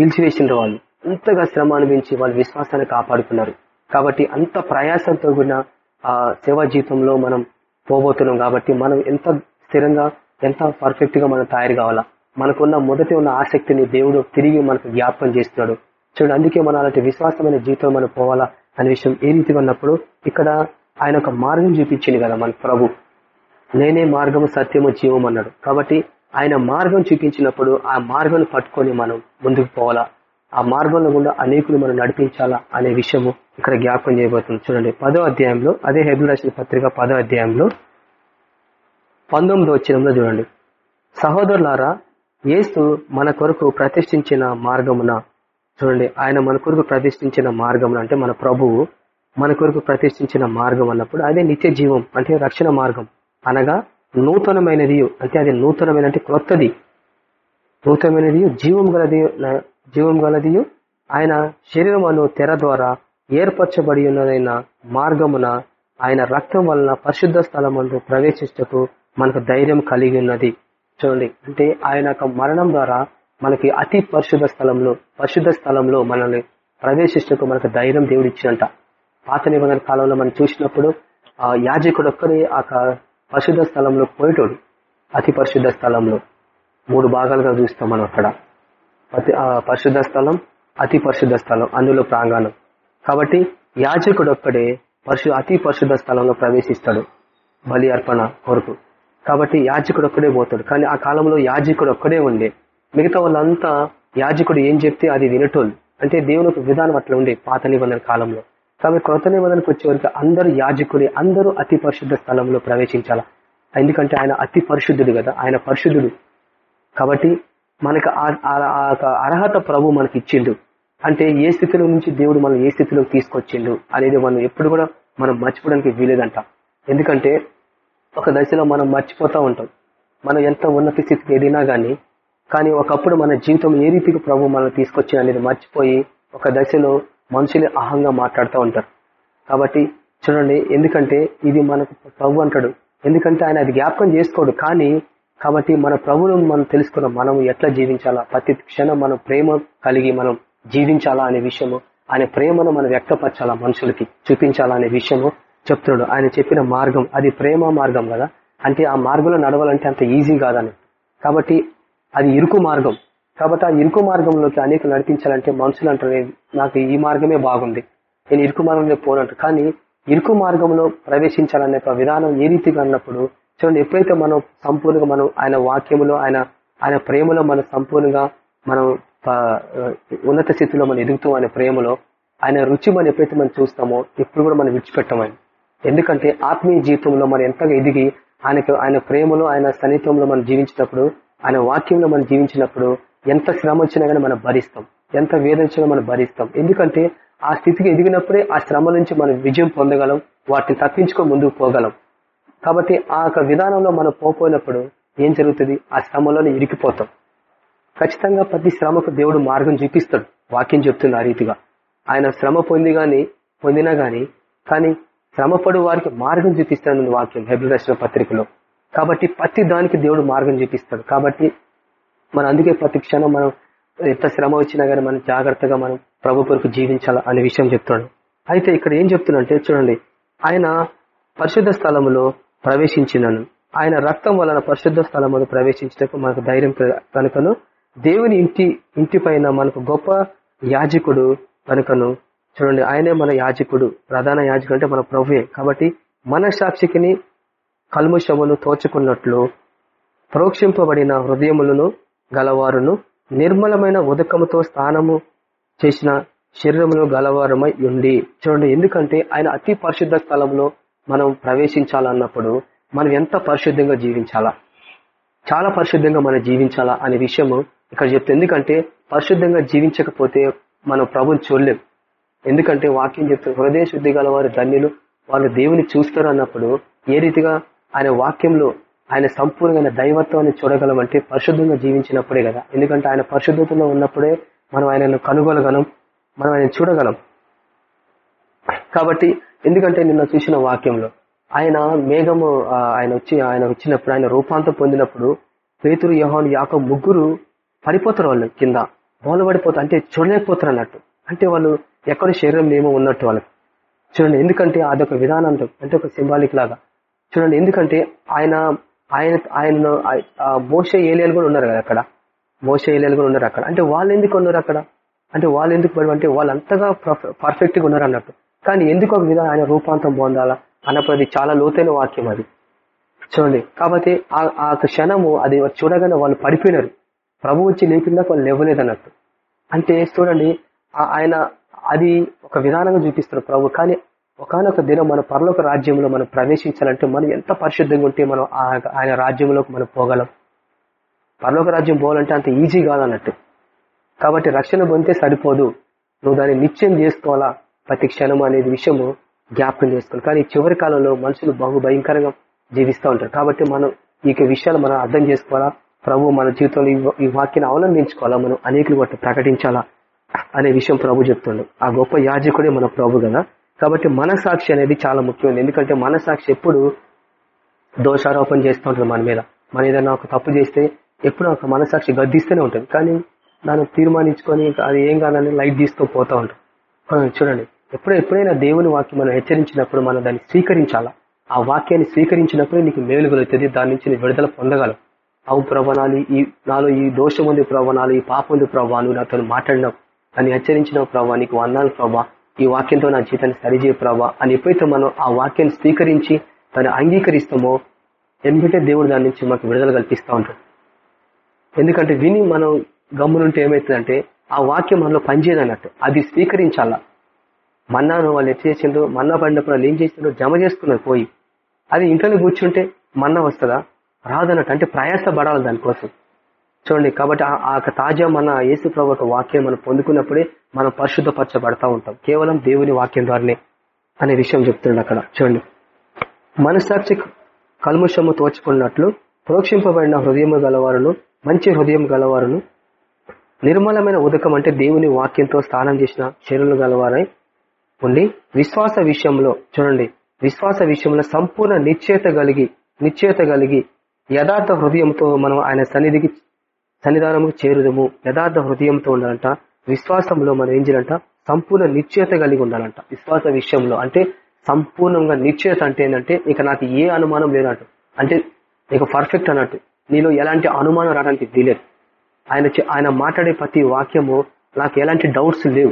చీల్చివేసిన వాళ్ళు. అంతగా శ్రమ అనిపించి వాళ్ళ విశ్వాసాన్ని కాపాడుకున్నారు. కాబట్టి అంత ప్రయాసంతో కూడిన ఆ సేవా జీవితంలో మనం పోబోతున్నాం కాబట్టి మనం ఎంత స్థిరంగా ఎంత పర్ఫెక్ట్గా మనం తయారు కావాలా? మనకున్న మొదటి ఉన్న ఆసక్తిని దేవుడు తిరిగి మనకు జ్ఞాపకం చేస్తున్నాడు. చూడండి అందుకే మనం అలాంటి విశ్వాసమైన జీవితం మనం పోవాలా అనే విషయం ఏ రీతిగా ఉన్నప్పుడు ఇక్కడ ఆయన ఒక మార్గం చూపించింది కదా మన ప్రభు. నేనే మార్గము సత్యము జీవం అన్నాడు. కాబట్టి ఆయన మార్గం చూపించినప్పుడు ఆ మార్గం పట్టుకొని మనం ముందుకు పోవాలా? ఆ మార్గంలో కూడా అనేకులు మనం నడిపించాలా అనే విషయము ఇక్కడ జ్ఞాపకం చేయబోతుంది చూడండి పదో అధ్యాయంలో అదే హెబుల్ రాసిన పత్రిక పదో అధ్యాయంలో పంతొమ్మిదో వచ్చినంలో చూడండి. సహోదరులారా ఏస్తు మన కొరకు ప్రతిష్ఠించిన మార్గమున చూడండి ఆయన మన కొరకు ప్రతిష్ఠించిన మార్గం అంటే మన ప్రభువు మన కొరకు ప్రతిష్ఠించిన మార్గం అన్నప్పుడు అదే నిత్య జీవం అంటే రక్షణ మార్గం. అనగా నూతనమైనది అంటే అది నూతనమైన అంటే క్రొత్తది. నూతనమైనది జీవం గలది జీవం గలది ఆయన శరీరమును తెర ద్వారా ఏర్పరచబడి ఉన్నదైన మార్గమున ఆయన రక్తం వలన పరిశుద్ధ స్థలమందు ప్రవేశిస్తకు మనకు ధైర్యం కలిగి ఉన్నది. చూడండి అంటే ఆయన మరణం ద్వారా మనకి అతి పరిశుద్ధ స్థలంలో పరిశుద్ధ స్థలంలో మనల్ని ప్రవేశించటకు మనకు ధైర్యం దేవుడు ఇచ్చినంట. పాత నిబంధన కాలంలో మనం చూసినప్పుడు ఆ యాజకుడు ఒక్కడే ఆ పరిశుద్ధ స్థలంలో పోయేటోడు. అతి పరిశుద్ధ స్థలంలో. మూడు భాగాలుగా చూస్తాం మనం అక్కడ. పరిశుద్ధ స్థలం అతి పరిశుద్ధ స్థలం అందులో ప్రాంగణం. కాబట్టి యాజకుడు ఒక్కడే పరిశు అతి పరిశుద్ధ స్థలంలో ప్రవేశిస్తాడు. బలి అర్పణ కొరకు. కాబట్టి యాజకుడు ఒక్కడే పోతాడు. కానీ ఆ కాలంలో యాజకుడు ఒక్కడే ఉండే. మిగతా వాళ్ళంతా యాజకుడు ఏం చెప్తే అది వినటోళ్ళు. అంటే దేవుని విధానం అట్లా ఉండే పాత నిబంధన కాలంలో. కాబట్టి కొత్త నిబంధనకు వచ్చేవరకు అందరూ యాజకుడే అందరూ అతి పరిశుద్ధ స్థలంలో ప్రవేశించాలా? ఎందుకంటే ఆయన అతి పరిశుద్ధుడు కదా ఆయన పరిశుద్ధుడు. కాబట్టి మనకు ఆ- ఆ- యొక్క అర్హత ప్రభు మనకి ఇచ్చిండు. అంటే ఏ స్థితిలో నుంచి దేవుడు మనం ఏ స్థితిలోకి తీసుకొచ్చిండు అనేది మనం ఎప్పుడు కూడా మనం మర్చిపోవడానికి వీలేదంట ఎందుకంటే ఒక దశలో మనం మర్చిపోతూ ఉంటాం. మనం ఎంత ఉన్నత స్థితికి ఎదిగినా కానీ కానీ ఒకప్పుడు మన జీవితం ఏ రీతికి ప్రభు మనం తీసుకొచ్చి అనేది మర్చిపోయి ఒక దశలో మనుషులు అహంగా మాట్లాడుతూ ఉంటారు. కాబట్టి చూడండి ఎందుకంటే ఇది మనకు ప్రభు అంటాడు. ఎందుకంటే ఆయన అది జ్ఞాపకం చేసుకోడు. కానీ కాబట్టి మన ప్రభువును మనం తెలుసుకున్న మనం ఎట్లా జీవించాలా? ప్రతి క్షణం మనం ప్రేమ కలిగి మనం జీవించాలా అనే విషయము ఆయన ప్రేమను మనం వ్యక్తపరచాలా మనుషులకి చూపించాలా అనే విషయము చెప్తున్నాడు. ఆయన చెప్పిన మార్గం అది ప్రేమ మార్గం కదా? అంటే ఆ మార్గంలో నడవాలంటే అంత ఈజీ కాదని. కాబట్టి అది ఇరుకు మార్గం. కాబట్టి ఆ ఇరుకు మార్గంలోకి అనేక నడిపించాలంటే మనుషులు అంటారు నాకు ఈ మార్గమే బాగుంది. నేను ఇరుకు మార్గంలో పోనంట. కానీ ఇరుకు మార్గంలో ప్రవేశించాలనే ఒక విధానం ఏ రీతిగా అన్నప్పుడు చూడండి ఎప్పుడైతే మనం సంపూర్ణంగా మనం ఆయన వాక్యములో ఆయన ఆయన ప్రేమలో మనం సంపూర్ణంగా మనం ఉన్నత స్థితిలో మనం ఎదుగుతాం ఆయన ప్రేమలో ఆయన రుచి మనం ఎప్పుడైతే మనం చూస్తామో ఎప్పుడు కూడా మనం విడిచిపెట్టమని ఎందుకంటే ఆత్మీయ జీవితంలో మనం ఎంతగా ఎదిగి ఆయనకు ఆయన ప్రేమలో ఆయన సన్నిహితంలో మనం జీవించినప్పుడు ఆయన వాక్యంలో మనం జీవించినప్పుడు ఎంత శ్రమ వచ్చినా కానీ మనం భరిస్తాం. ఎంత వేదన వచ్చినా మనం భరిస్తాం. ఎందుకంటే ఆ స్థితికి ఎదిగినప్పుడే ఆ శ్రమ నుంచి మనం విజయం పొందగలం వాటిని తప్పించుకొని ముందుకు పోగలం. కాబట్టి ఆ యొక్క విధానంలో మనం పోపోయినప్పుడు ఏం జరుగుతుంది? ఆ శ్రమలోనే ఇరికిపోతాం. ఖచ్చితంగా ప్రతి శ్రమకు దేవుడు మార్గం చూపిస్తాడు. వాక్యం చెప్తుంది ఆ రీతిగా. ఆయన శ్రమ పొంది గాని పొందినా గాని కానీ శ్రమపడు వారికి మార్గం చూపిస్తాడు వాక్యం. హెబ్రి రాసిన పత్రికలో. కాబట్టి ప్రతి దానికి దేవుడు మార్గం చూపిస్తాడు. కాబట్టి మన అందుకే ప్రతి క్షణం మనం ఎంత శ్రమ వచ్చినా కానీ మనం జాగ్రత్తగా మనం ప్రభు కొరకు జీవించాలా అనే విషయం చెప్తున్నాడు. అయితే ఇక్కడ ఏం చెప్తున్నంటే చూడండి ఆయన పరిశుద్ధ స్థలములో ప్రవేశించినను. ఆయన రక్తం వలన పరిశుద్ధ స్థలములో ప్రవేశించటకు మనకు ధైర్యం కనుకను దేవుని ఇంటి ఇంటి పైన మనకు గొప్ప యాజకుడు కనుకను. చూడండి ఆయనే మన యాజకుడు ప్రధాన యాజకుడు అంటే మన ప్రభువే. కాబట్టి మన సాక్షికిని కల్ముషమును తోచుకున్నట్లు ప్రోక్షింపబడిన హృదయములను గలవారును నిర్మలమైన ఉదకముతో స్నానము చేసిన శరీరంలో గలవారమై ఉండి చూడండి ఎందుకంటే ఆయన అతి పరిశుద్ధ స్థలంలో మనం ప్రవేశించాలన్నప్పుడు మనం ఎంత పరిశుద్ధంగా జీవించాలా? చాలా పరిశుద్ధంగా మనం జీవించాలా అనే విషయము ఇక్కడ చెప్తుంది. ఎందుకంటే పరిశుద్ధంగా జీవించకపోతే మనం ప్రభుని చూడలేం. ఎందుకంటే వాక్యం చెప్తుంది హృదయ శుద్ధి గల వారు ధన్యులు వాళ్ళు దేవుని చూస్తారు అన్నప్పుడు ఏ రీతిగా ఆయన వాక్యంలో ఆయన సంపూర్ణమైన దైవత్వాన్ని చూడగలమంటే పరిశుద్ధంగా జీవించినప్పుడే కదా. ఎందుకంటే ఆయన పరిశుద్ధతలో ఉన్నప్పుడే మనం ఆయనను కనుగొనగలం మనం ఆయన చూడగలం. కాబట్టి ఎందుకంటే నిన్న చూసిన వాక్యంలో ఆయన మేఘము ఆయన వచ్చి ఆయన వచ్చినప్పుడు ఆయన రూపాంతం పొందినప్పుడు పేతురు యహాన్ యాక ముగ్గురు పడిపోతారు వాళ్ళు కింద. బోలబడిపోతారు అంటే చూడలేకపోతారు అన్నట్టు. అంటే వాళ్ళు ఎక్కడ శరీరం ఏమో ఉన్నట్టు వాళ్ళకి. చూడండి ఎందుకంటే అదొక విధానం అంటే ఒక సింబాలిక్ లాగా. చూడండి ఎందుకంటే ఆయన ఆయన ఆయన మోస ఏలియాలు కూడా ఉన్నారు కదా అక్కడ. మోస ఏలియాలు కూడా ఉన్నారు అక్కడ. అంటే వాళ్ళు ఎందుకు ఉన్నారు అక్కడ? అంటే వాళ్ళు ఎందుకు పడి అంటే వాళ్ళు అంతగా పర్ఫెక్ట్గా ఉన్నారు అన్నట్టు. కానీ ఎందుకు ఒక విధానం ఆయన రూపాంతం పొందాలా అన్నప్పుడు అది చాలా లోతైన వాక్యం అది. చూడండి. కాబట్టి ఆ ఆ యొక్క క్షణము అది చూడగానే వాళ్ళు పడిపోయినారు. ప్రభు వచ్చి లేకుండా వాళ్ళు లేవలేదు అన్నట్టు. అంటే చూడండి ఆయన అది ఒక విధానంగా చూపిస్తారు ప్రభు. కానీ ఒకనొక దినం మన పరలోక రాజ్యంలో మనం ప్రవేశించాలంటే మనం ఎంత పరిశుద్ధంగా ఉంటే మనం ఆ- ఆయన రాజ్యంలోకి మనం పోగలం. పరలోక రాజ్యం పోవాలంటే అంత ఈజీ కాదన్నట్టు. కాబట్టి రక్షణ పొందితే సరిపోదు. నువ్వు దాన్ని నిత్యం చేసుకోవాలా? ప్రతి క్షణం అనేది విషయము జ్ఞాపకం చేసుకోవాలి. కానీ చివరి కాలంలో మనుషులు బహు భయంకరంగా జీవిస్తూ ఉంటారు. కాబట్టి మనం ఈ విషయాలు మనం అర్థం చేసుకోవాలా? ప్రభు మన జీవితంలో ఈ- వాక్యాన్ని అవలంబించుకోవాలా? మనం అనేకులు వాటిని ప్రకటించాలా? అనే విషయం ప్రభు చెప్తుండు. ఆ గొప్ప యాజకుడే మన ప్రభు కదా. కాబట్టి మనసాక్షి అనేది చాలా ముఖ్యమైనది. ఎందుకంటే మనసాక్షి ఎప్పుడు దోషారోపణ చేస్తూ ఉంటుంది మన మీద. మన ఏదైనా ఒక తప్పు చేస్తే ఎప్పుడు ఒక మనసాక్షి గద్దిస్తూనే ఉంటుంది. కానీ దాన్ని తీర్మానించుకొని అది ఏం కాదని లైట్ తీస్తూ పోతూ ఉంటాం చూడండి. ఎప్పుడు ఎప్పుడైనా దేవుని వాక్యం మనం హెచ్చరించినప్పుడు మనం దాన్ని స్వీకరించాలా? ఆ వాక్యాన్ని స్వీకరించినప్పుడు నీకు మేలు కలుగుతుంది. దాని నుంచి నేను విడుదల పొందగలవు. అవు ప్రవణాలు ఈ నాలో ఈ దోషం ఉంది ప్రవణాలు ఈ పాప ఉంది ప్రభావాలు నువ్వు నాతో మాట్లాడినావు. దాన్ని హెచ్చరించిన ప్రభావ నీకు వందాలు ప్రభావ ఈ వాక్యంతో నా జీవితాన్ని సరిచేయ ప్రభా. అని ఎప్పుడైతే మనం ఆ వాక్యాన్ని స్వీకరించి దాన్ని అంగీకరిస్తామో ఎందుకంటే దేవుడు దాని నుంచి మాకు విడుదల కల్పిస్తూ ఉంటాడు. ఎందుకంటే విని మనం గమ్మునుంటే ఏమవుతుందంటే ఆ వాక్యం మనలో పనిచేయదు అన్నట్టు అది స్వీకరించాలా? మన్నాను వాళ్ళు ఎట్లా చేసిండ్రు? మన్నా పడినప్పుడు వాళ్ళు ఏం చేసిండ్రు? జమ చేసుకున్నారు పోయి. అది ఇంట్లో కూర్చుంటే మన్నా వస్తుందా? రాదన్నట్టు. అంటే ప్రయాస పడాలి దానికోసం. చూడండి కాబట్టి ఆ తాజా మన యేసు ప్రభు వాక్యం మనం పొందుకున్నప్పుడే మనం పరిశుద్ధపరచబడతా ఉంటాం. కేవలం దేవుని వాక్యం ద్వారానే అనే విషయం చెప్తున్నాడు అక్కడ. చూడండి. మనసాక్షి కల్ముషము తోచుకున్నట్లు ప్రోక్షింపబడిన హృదయము గలవారును మంచి హృదయం గలవారును నిర్మలమైన ఉదకం అంటే దేవుని వాక్యంతో స్నానం చేసిన శరీరం గలవారై ఉండి విశ్వాస విషయంలో చూడండి విశ్వాస విషయంలో సంపూర్ణ నిశ్చయత కలిగి నిశ్చయత కలిగి యథార్థ హృదయంతో మనం ఆయన సన్నిధికి సన్నిధానము చేరుదము యథార్థ హృదయంతో ఉండాలంట విశ్వాసంలో మనం ఏం చేయాలంట? సంపూర్ణ నిశ్చయత కలిగి ఉండాలంట. విశ్వాస విషయంలో. అంటే సంపూర్ణంగా నిశ్చయత అంటే ఏంటంటే ఇక నాకు ఏ అనుమానం లేనట్టు అంటే ఇక పర్ఫెక్ట్ అన్నట్టు. నీలో ఎలాంటి అనుమానం రావడానికి వీలేదు. ఆయన ఆయన మాట్లాడే ప్రతి వాక్యము నాకు ఎలాంటి డౌట్స్ లేవు.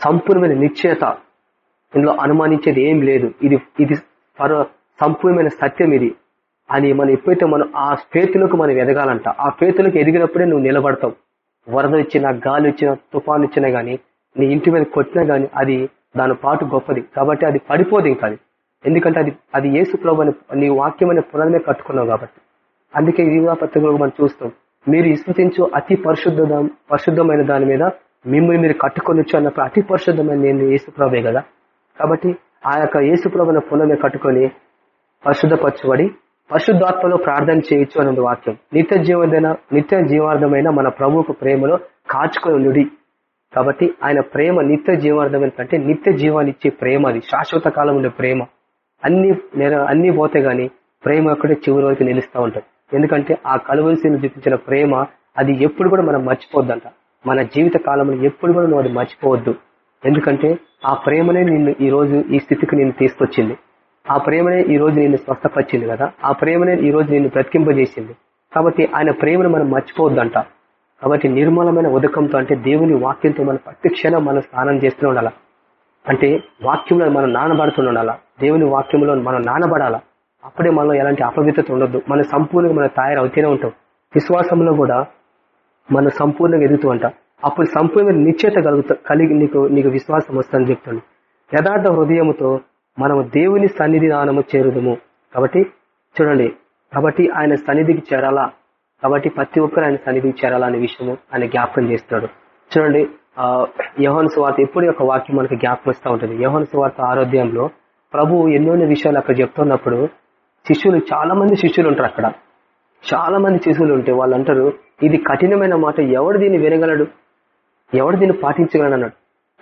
సంపూర్ణమైన నిశ్చయత. ఇందులో అనుమానించేది ఏం లేదు. ఇది ఇది సంపూర్ణమైన సత్యం ఇది. అని మనం ఎప్పుడైతే మనం ఆ ఫేతులకు మనం ఎదగాలంట ఆ ఫేతులకు ఎదిగినప్పుడే నువ్వు నిలబడతావు. వరద ఇచ్చిన గాలి ఇచ్చిన తుఫాన్ ఇచ్చినా గానీ నీ ఇంటి మీద కొట్టినా గానీ అది దాని పాటు గొప్పది. కాబట్టి అది పడిపోదు ఇంకా అది. ఎందుకంటే అది అది ఏసు ప్రభు నీ వాక్యమైన పునమే కట్టుకున్నావు కాబట్టి. అందుకే వివాహ పత్రికలు మనం చూస్తాం. మీరు విశ్వసించు అతి పరిశుద్ధ పరిశుద్ధమైన దాని మీద మిమ్మల్ని మీరు కట్టుకొనొచ్చు అన్నప్పుడు అతి పరిశుద్ధమైన నేను ఏసుప్రభే కదా. కాబట్టి ఆ యొక్క ఏసుప్రభున పునమే కట్టుకొని పరిశుద్ధపరచబడి పరిశుద్ధాత్మలో ప్రార్థన చేయొచ్చు అన్నది వాక్యం. నిత్య జీవన నిత్య జీవార్థమైన మన ప్రభువుకు ప్రేమలో కాచుకొని నుడి కాబట్టి ఆయన ప్రేమ నిత్య జీవార్థమైన కంటే నిత్య జీవాన్ని ఇచ్చే ప్రేమ అది. శాశ్వత కాలం ఉండే ప్రేమ. అన్ని అన్ని పోతే గాని ప్రేమ ఒక్కటే చివరి వరకు నిలుస్తూ ఉంటుంది. ఎందుకంటే ఆ కలువలసిన చూపించిన ప్రేమ అది ఎప్పుడు కూడా మనం మర్చిపోద్దంట మన జీవిత కాలంలో ఎప్పుడు కూడా నువ్వు అది మర్చిపోవద్దు. ఎందుకంటే ఆ ప్రేమనే నిన్ను ఈ రోజు ఈ స్థితికి నేను తీసుకొచ్చింది. ఆ ప్రేమనే ఈ రోజు నిన్ను స్వస్థపరిచింది కదా. ఆ ప్రేమనే ఈ రోజు నిన్ను బ్రతికింపజేసింది. కాబట్టి ఆయన ప్రేమను మనం మర్చిపోవద్దంట. కాబట్టి నిర్మలమైన ఉదకంతో అంటే దేవుని వాక్యంతో మనం ప్రతి క్షణం మనం స్నానం చేస్తూ ఉండాల. అంటే వాక్యంలో మనం నానబడుతుండాలా దేవుని వాక్యంలో మనం నానబడాలా. అప్పుడే మనలో ఎలాంటి అపవిత్రత ఉండొద్దు. మన సంపూర్ణంగా మనం తయారవుతూనే ఉంటాం. విశ్వాసంలో కూడా మన సంపూర్ణంగా ఎదుగుతూ అంట అప్పుడు సంపూర్ణంగా నిశ్చేత కలుగుతా కలిగి నీకు నీకు విశ్వాసం వస్తుందని చెప్తుంది. యథార్థ హృదయముతో మనము దేవుని సన్నిధి దానము చేరుదము. కాబట్టి చూడండి కాబట్టి ఆయన సన్నిధికి చేరాలా? కాబట్టి ప్రతి ఒక్కరు ఆయన సన్నిధికి చేరాలా అనే విషయము ఆయన జ్ఞాపకం చేస్తాడు. చూడండి ఆ యహోన్ సువార్త ఎప్పుడు ఒక వాక్యం మనకి జ్ఞాపకం వస్తూ ఉంటుంది. యహోన్ సువార్త ఆరోగ్యంలో ప్రభు ఎన్నో విషయాలు అక్కడ చెప్తున్నప్పుడు శిష్యులు చాలా మంది శిష్యులు ఉంటారు అక్కడ. చాలా మంది శిష్యులు ఉంటే వాళ్ళు అంటారు ఇది కఠినమైన మాట ఎవడు దీన్ని వినగలడు? ఎవడు దీన్ని పాటించగలడు అన్నాడు.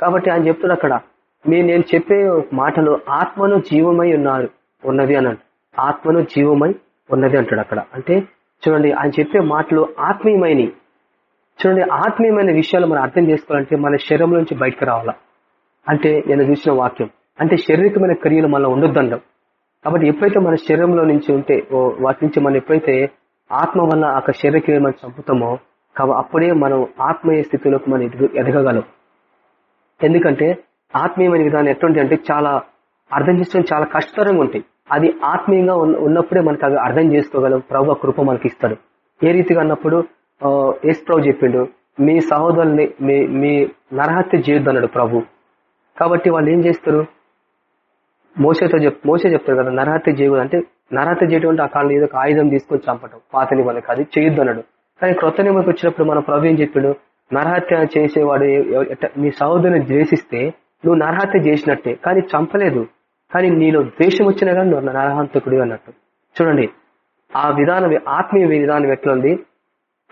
కాబట్టి ఆయన చెప్తున్నాడు అక్కడ మీరు నేను చెప్పే మాటలో ఆత్మను జీవమై ఉన్నారు ఉన్నది అన్నాడు. ఆత్మను జీవమై ఉన్నది అంటాడు అక్కడ. అంటే చూడండి ఆయన చెప్పే మాటలు ఆత్మీయమైన చూడండి ఆత్మీయమైన విషయాలు మనం అర్థం చేసుకోవాలంటే మన శరీరం నుంచి బయటకు రావాలా? అంటే నేను చూసిన వాక్యం. అంటే శారీరకమైన క్రియలు మన ఉండొద్దండం కాబట్టి ఎప్పుడైతే మన శరీరంలో నుంచి ఉంటే వాటి నుంచి మనం ఎప్పుడైతే ఆత్మ వల్ల ఆ శరీరక్రియలు మనం చంపుతామో కాబట్టి అప్పుడే మనం ఆత్మీయ స్థితిలోకి మనం ఎదగగలం. ఎందుకంటే ఆత్మీయమైన విధానం ఎటువంటి అంటే చాలా అర్థం చేసుకోవడం చాలా కష్టతరంగా ఉంటాయి. అది ఆత్మీయంగా ఉన్నప్పుడే మనకు అవి అర్థం చేసుకోగలం. ప్రభు కృప మనకి ఇస్తాడు. ఏ రీతిగా అన్నప్పుడు ఎస్ ప్రభు చెప్పిండు మీ సహోదరుల్ని మీ మీ నరహత్య చేయొద్దు అన్నాడు ప్రభు. కాబట్టి వాళ్ళు ఏం చేస్తారు? మోసతో చెప్ మోసే చెప్తారు కదా నరహత్య చేయకూడదు. అంటే నరహత్య చేయడం ఆ కాలంలో ఏదో ఆయుధం తీసుకొని చంపటం పాత నిబంధనకి అది చేయొద్దు అన్నాడు. కానీ క్రొత్త నిబంధనకు వచ్చినప్పుడు మన ప్రభు ఏం చెప్పాడు? నరహత్య చేసేవాడు మీ సహోదరుని ద్వేషిస్తే నువ్వు నరహత్య చేసినట్టే కానీ చంపలేదు. కానీ నీలో ద్వేషం వచ్చినా కానీ నువ్వు నరహంతకుడు అన్నట్టు. చూడండి ఆ విధానం ఆత్మీయ విధానం ఎట్లుంది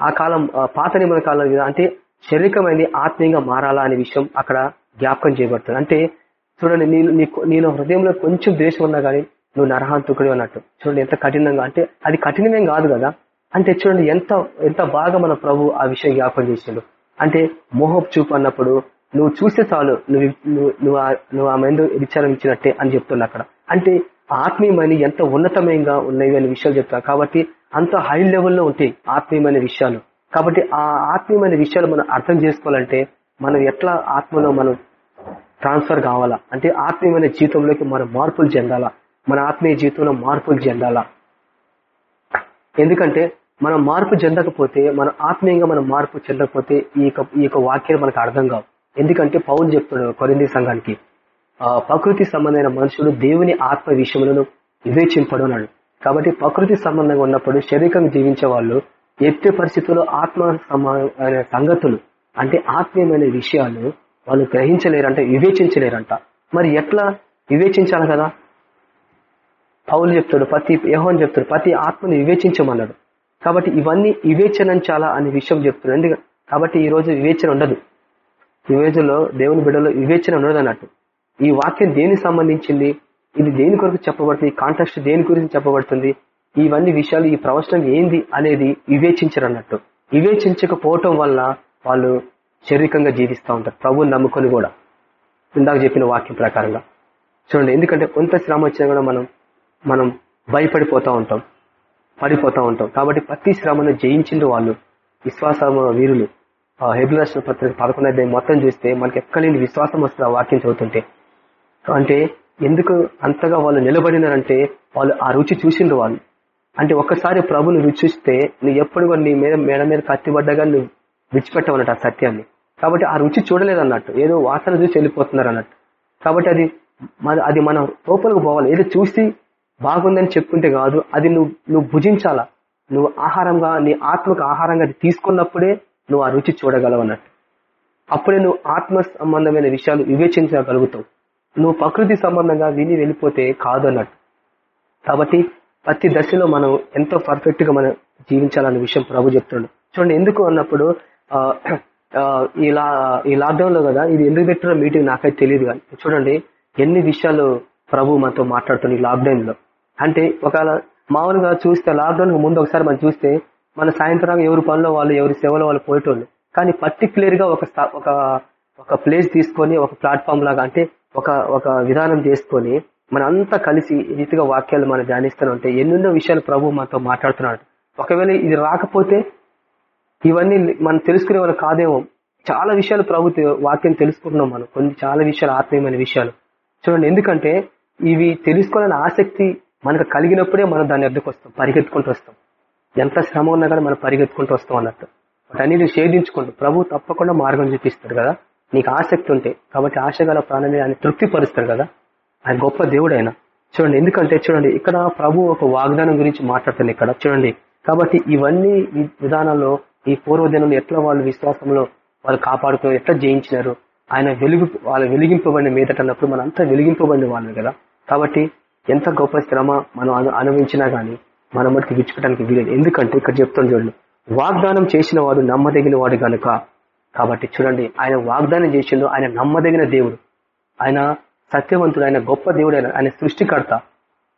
ఆ కాలం పాత నిబంధన కాలం అంటే శారీరకమైనది ఆత్మీయంగా మారాలా అనే విషయం అక్కడ జ్ఞాపకం చేయబడుతుంది. అంటే చూడండి నేను నేను హృదయంలో కొంచెం ద్వేషం ఉన్నా కానీ నువ్వు నరహాంతకుడు అన్నట్టు. చూడండి ఎంత కఠినంగా అంటే అది కఠినమేం కాదు కదా? అంటే చూడండి ఎంత ఎంత బాగా మన ప్రభు ఆ విషయం జ్ఞాపకం చేసిండు. అంటే మోహపు చూపు అన్నప్పుడు నువ్వు చూస్తే చాలు నువ్వు నువ్వు నువ్వు ఆమె విచారం ఇచ్చినట్టే అని చెప్తున్నా అక్కడ. అంటే ఆత్మీయమైన ఎంత ఉన్నతమయంగా ఉన్నాయి అనే విషయాలు చెప్తా కాబట్టి అంత హై లెవెల్లో ఉంటాయి ఆత్మీయమైన విషయాలు. కాబట్టి ఆ ఆత్మీయమైన విషయాలు మనం అర్థం చేసుకోవాలంటే మనం ఎట్లా ఆత్మలో మనం ట్రాన్స్ఫర్ కావాలా? అంటే ఆత్మీయమైన జీవితంలోకి మనం మార్పులు చెందాలా? మన ఆత్మీయ జీవితంలో మార్పులు చెందాలా? ఎందుకంటే మనం మార్పు చెందకపోతే మన ఆత్మీయంగా మనం మార్పు చెందకపోతే ఈ యొక్క ఈ యొక్క వాక్యాలు మనకు అర్థం కావు. ఎందుకంటే పౌలు చెప్తున్నాడు కొరింది సంఘానికి ఆ ప్రకృతి సంబంధమైన మనుషులు దేవుని ఆత్మ విషయములను వివేచింపడు అన్నాడు. కాబట్టి ప్రకృతి సంబంధంగా ఉన్నప్పుడు శరీరంగా జీవించే వాళ్ళు ఎట్టి పరిస్థితుల్లో ఆత్మ సమాన సంగతులు అంటే ఆత్మీయమైన విషయాలు వాళ్ళు గ్రహించలేరంట వివేచించలేరంట. మరి ఎట్లా వివేచించాలి కదా? పౌలు చెప్తాడు ప్రతి యహోన్ చెప్తాడు ప్రతి ఆత్మని వివేచించమన్నాడు. కాబట్టి ఇవన్నీ వివేచనంచాలా అనే విషయం చెప్తున్నాడు. ఎందుకంటే కాబట్టి ఈ రోజు వివేచన ఉండదు. ఈ దేవుని బిడ్డలో వివేచన ఉండదు అన్నట్టు ఈ వాక్యం దేనికి సంబంధించింది? ఇది దేని కొరకు చెప్పబడుతుంది? కాంటాక్ట్ దేని గురించి చెప్పబడుతుంది? ఇవన్నీ విషయాలు ఈ ప్రవచనం ఏంది అనేది వివేచించరు అన్నట్టు వివేచించకపోవటం వల్ల వాళ్ళు శారీరకంగా జీవిస్తూ ఉంటారు. ప్రభువుని నమ్ముకొని కూడా. ఇందాక చెప్పిన వాక్యం ప్రకారంగా. చూడండి ఎందుకంటే కొంత శ్రమ వచ్చినా కూడా మనం మనం భయపడిపోతూ ఉంటాం. పడిపోతూ ఉంటాం. కాబట్టి ప్రతి శ్రమను జయించిండు వాళ్ళు. విశ్వాస వీరులు. హెబిలాసిన పత్రిక పదకొండు అధ్యాయం మొత్తం చూస్తే మనకి ఎక్కడ నుండి విశ్వాసం వస్తుంది ఆ వాక్యం చదువుతుంటే. అంటే ఎందుకు అంతగా వాళ్ళు నిలబడినారంటే వాళ్ళు ఆ రుచి చూసిండ్రు వాళ్ళు. అంటే ఒక్కసారి ప్రభుని రుచి చూస్తే నువ్వు ఎప్పుడు కూడా నీ మీద మేడ మీద కత్తిపడ్డగా నువ్వు విడిచిపెట్టవన్నట్టు ఆ సత్యాన్ని. కాబట్టి ఆ రుచి చూడలేదు అన్నట్టు ఏదో వాసన చూసి వెళ్ళిపోతున్నారు అన్నట్టు కాబట్టి అది మన అది మనం లోపలికి పోవాలి. ఏదో చూసి బాగుందని చెప్పుకుంటే కాదు అది నువ్వు నువ్వు భుజించాలా? నువ్వు ఆహారంగా నీ ఆత్మకు ఆహారంగా అది తీసుకున్నప్పుడే నువ్వు ఆ రుచి చూడగలవు అన్నట్టు. అప్పుడే నువ్వు ఆత్మ సంబంధమైన విషయాలు వివేచించగలుగుతావు. నువ్వు ప్రకృతి సంబంధంగా విని వెళ్ళిపోతే కాదు అన్నట్టు. కాబట్టి ప్రతి దశలో మనం ఎంతో పర్ఫెక్ట్గా మనం జీవించాలనే విషయం ప్రభు చెప్తున్నాడు. చూడండి ఎందుకు అన్నప్పుడు ఇలా ఈ లాక్డౌన్లో కదా ఇది ఎందుకు పెట్టిన మీటింగ్ నాకైతే తెలియదు కానీ చూడండి ఎన్ని విషయాలు ప్రభు మనతో మాట్లాడుతుంది లాక్డౌన్లో అంటే ఒకవేళ మామూలుగా చూస్తే లాక్డౌన్ ముందు ఒకసారి మనం చూస్తే మన సాయంత్రం ఎవరి పనిలో వాళ్ళు ఎవరి సేవలో వాళ్ళు పోయేటోళ్ళు. కానీ పర్టికులర్గా ఒక ఒక ఒక ప్లేస్ తీసుకొని ఒక ప్లాట్ఫామ్ లాగా అంటే ఒక ఒక విధానం చేసుకొని మన అంతా కలిసి రీతిగా వాక్యాలు మనం ధ్యానిస్తూనే ఉంటే ఎన్నెన్నో విషయాలు ప్రభు మనతో మాట్లాడుతున్నాడు. ఒకవేళ ఇది రాకపోతే ఇవన్నీ మనం తెలుసుకునే వాళ్ళు కాదేమో. చాలా విషయాలు ప్రభు వాక్యం తెలుసుకుంటున్నాం మనం. కొన్ని చాలా విషయాలు ఆత్మీయమైన విషయాలు. చూడండి ఎందుకంటే ఇవి తెలుసుకోవాలని ఆసక్తి మనకు కలిగినప్పుడే మనం దాన్ని ఎద్దుకు వస్తాం పరిగెత్తుకుంటూ వస్తాం. ఎంత శ్రమ ఉన్నా కానీ మనం పరిగెత్తుకుంటూ వస్తాం అన్నట్టు. వాటన్నిటి షేధించుకుంటూ ప్రభు తప్పకుండా మార్గం చూపిస్తాడు కదా. నీకు ఆసక్తి ఉంటే కాబట్టి ఆశ గల ప్రాణమే ఆయన తృప్తిపరుస్తాడు కదా. ఆయన గొప్ప దేవుడు ఆయన చూడండి ఎందుకంటే చూడండి ఇక్కడ ప్రభు ఒక వాగ్దానం గురించి మాట్లాడుతుంది ఇక్కడ. చూడండి కాబట్టి ఇవన్నీ విధానంలో ఈ పూర్వదినం ఎట్లా వాళ్ళు విశ్వాసంలో వాళ్ళు కాపాడుకుని ఎట్లా జయించినారు ఆయన వెలుగు వాళ్ళు వెలిగింపబడిన మీదట అన్నప్పుడు మనం అంతా వెలిగింపబడిన వాళ్ళు కదా. కాబట్టి ఎంత గొప్ప శ్రమ మనం అనుభవించినా గానీ మన మటుకు విడిచిపెట్టడానికి వీలేదు. ఎందుకంటే ఇక్కడ చెప్తాను చూడండి. వాగ్దానం చేసిన వాడు నమ్మదగిన వాడు గనుక కాబట్టి చూడండి ఆయన వాగ్దానం చేసిండు ఆయన నమ్మదగిన దేవుడు. ఆయన సత్యవంతుడు ఆయన గొప్ప దేవుడు ఆయన ఆయన సృష్టికర్త.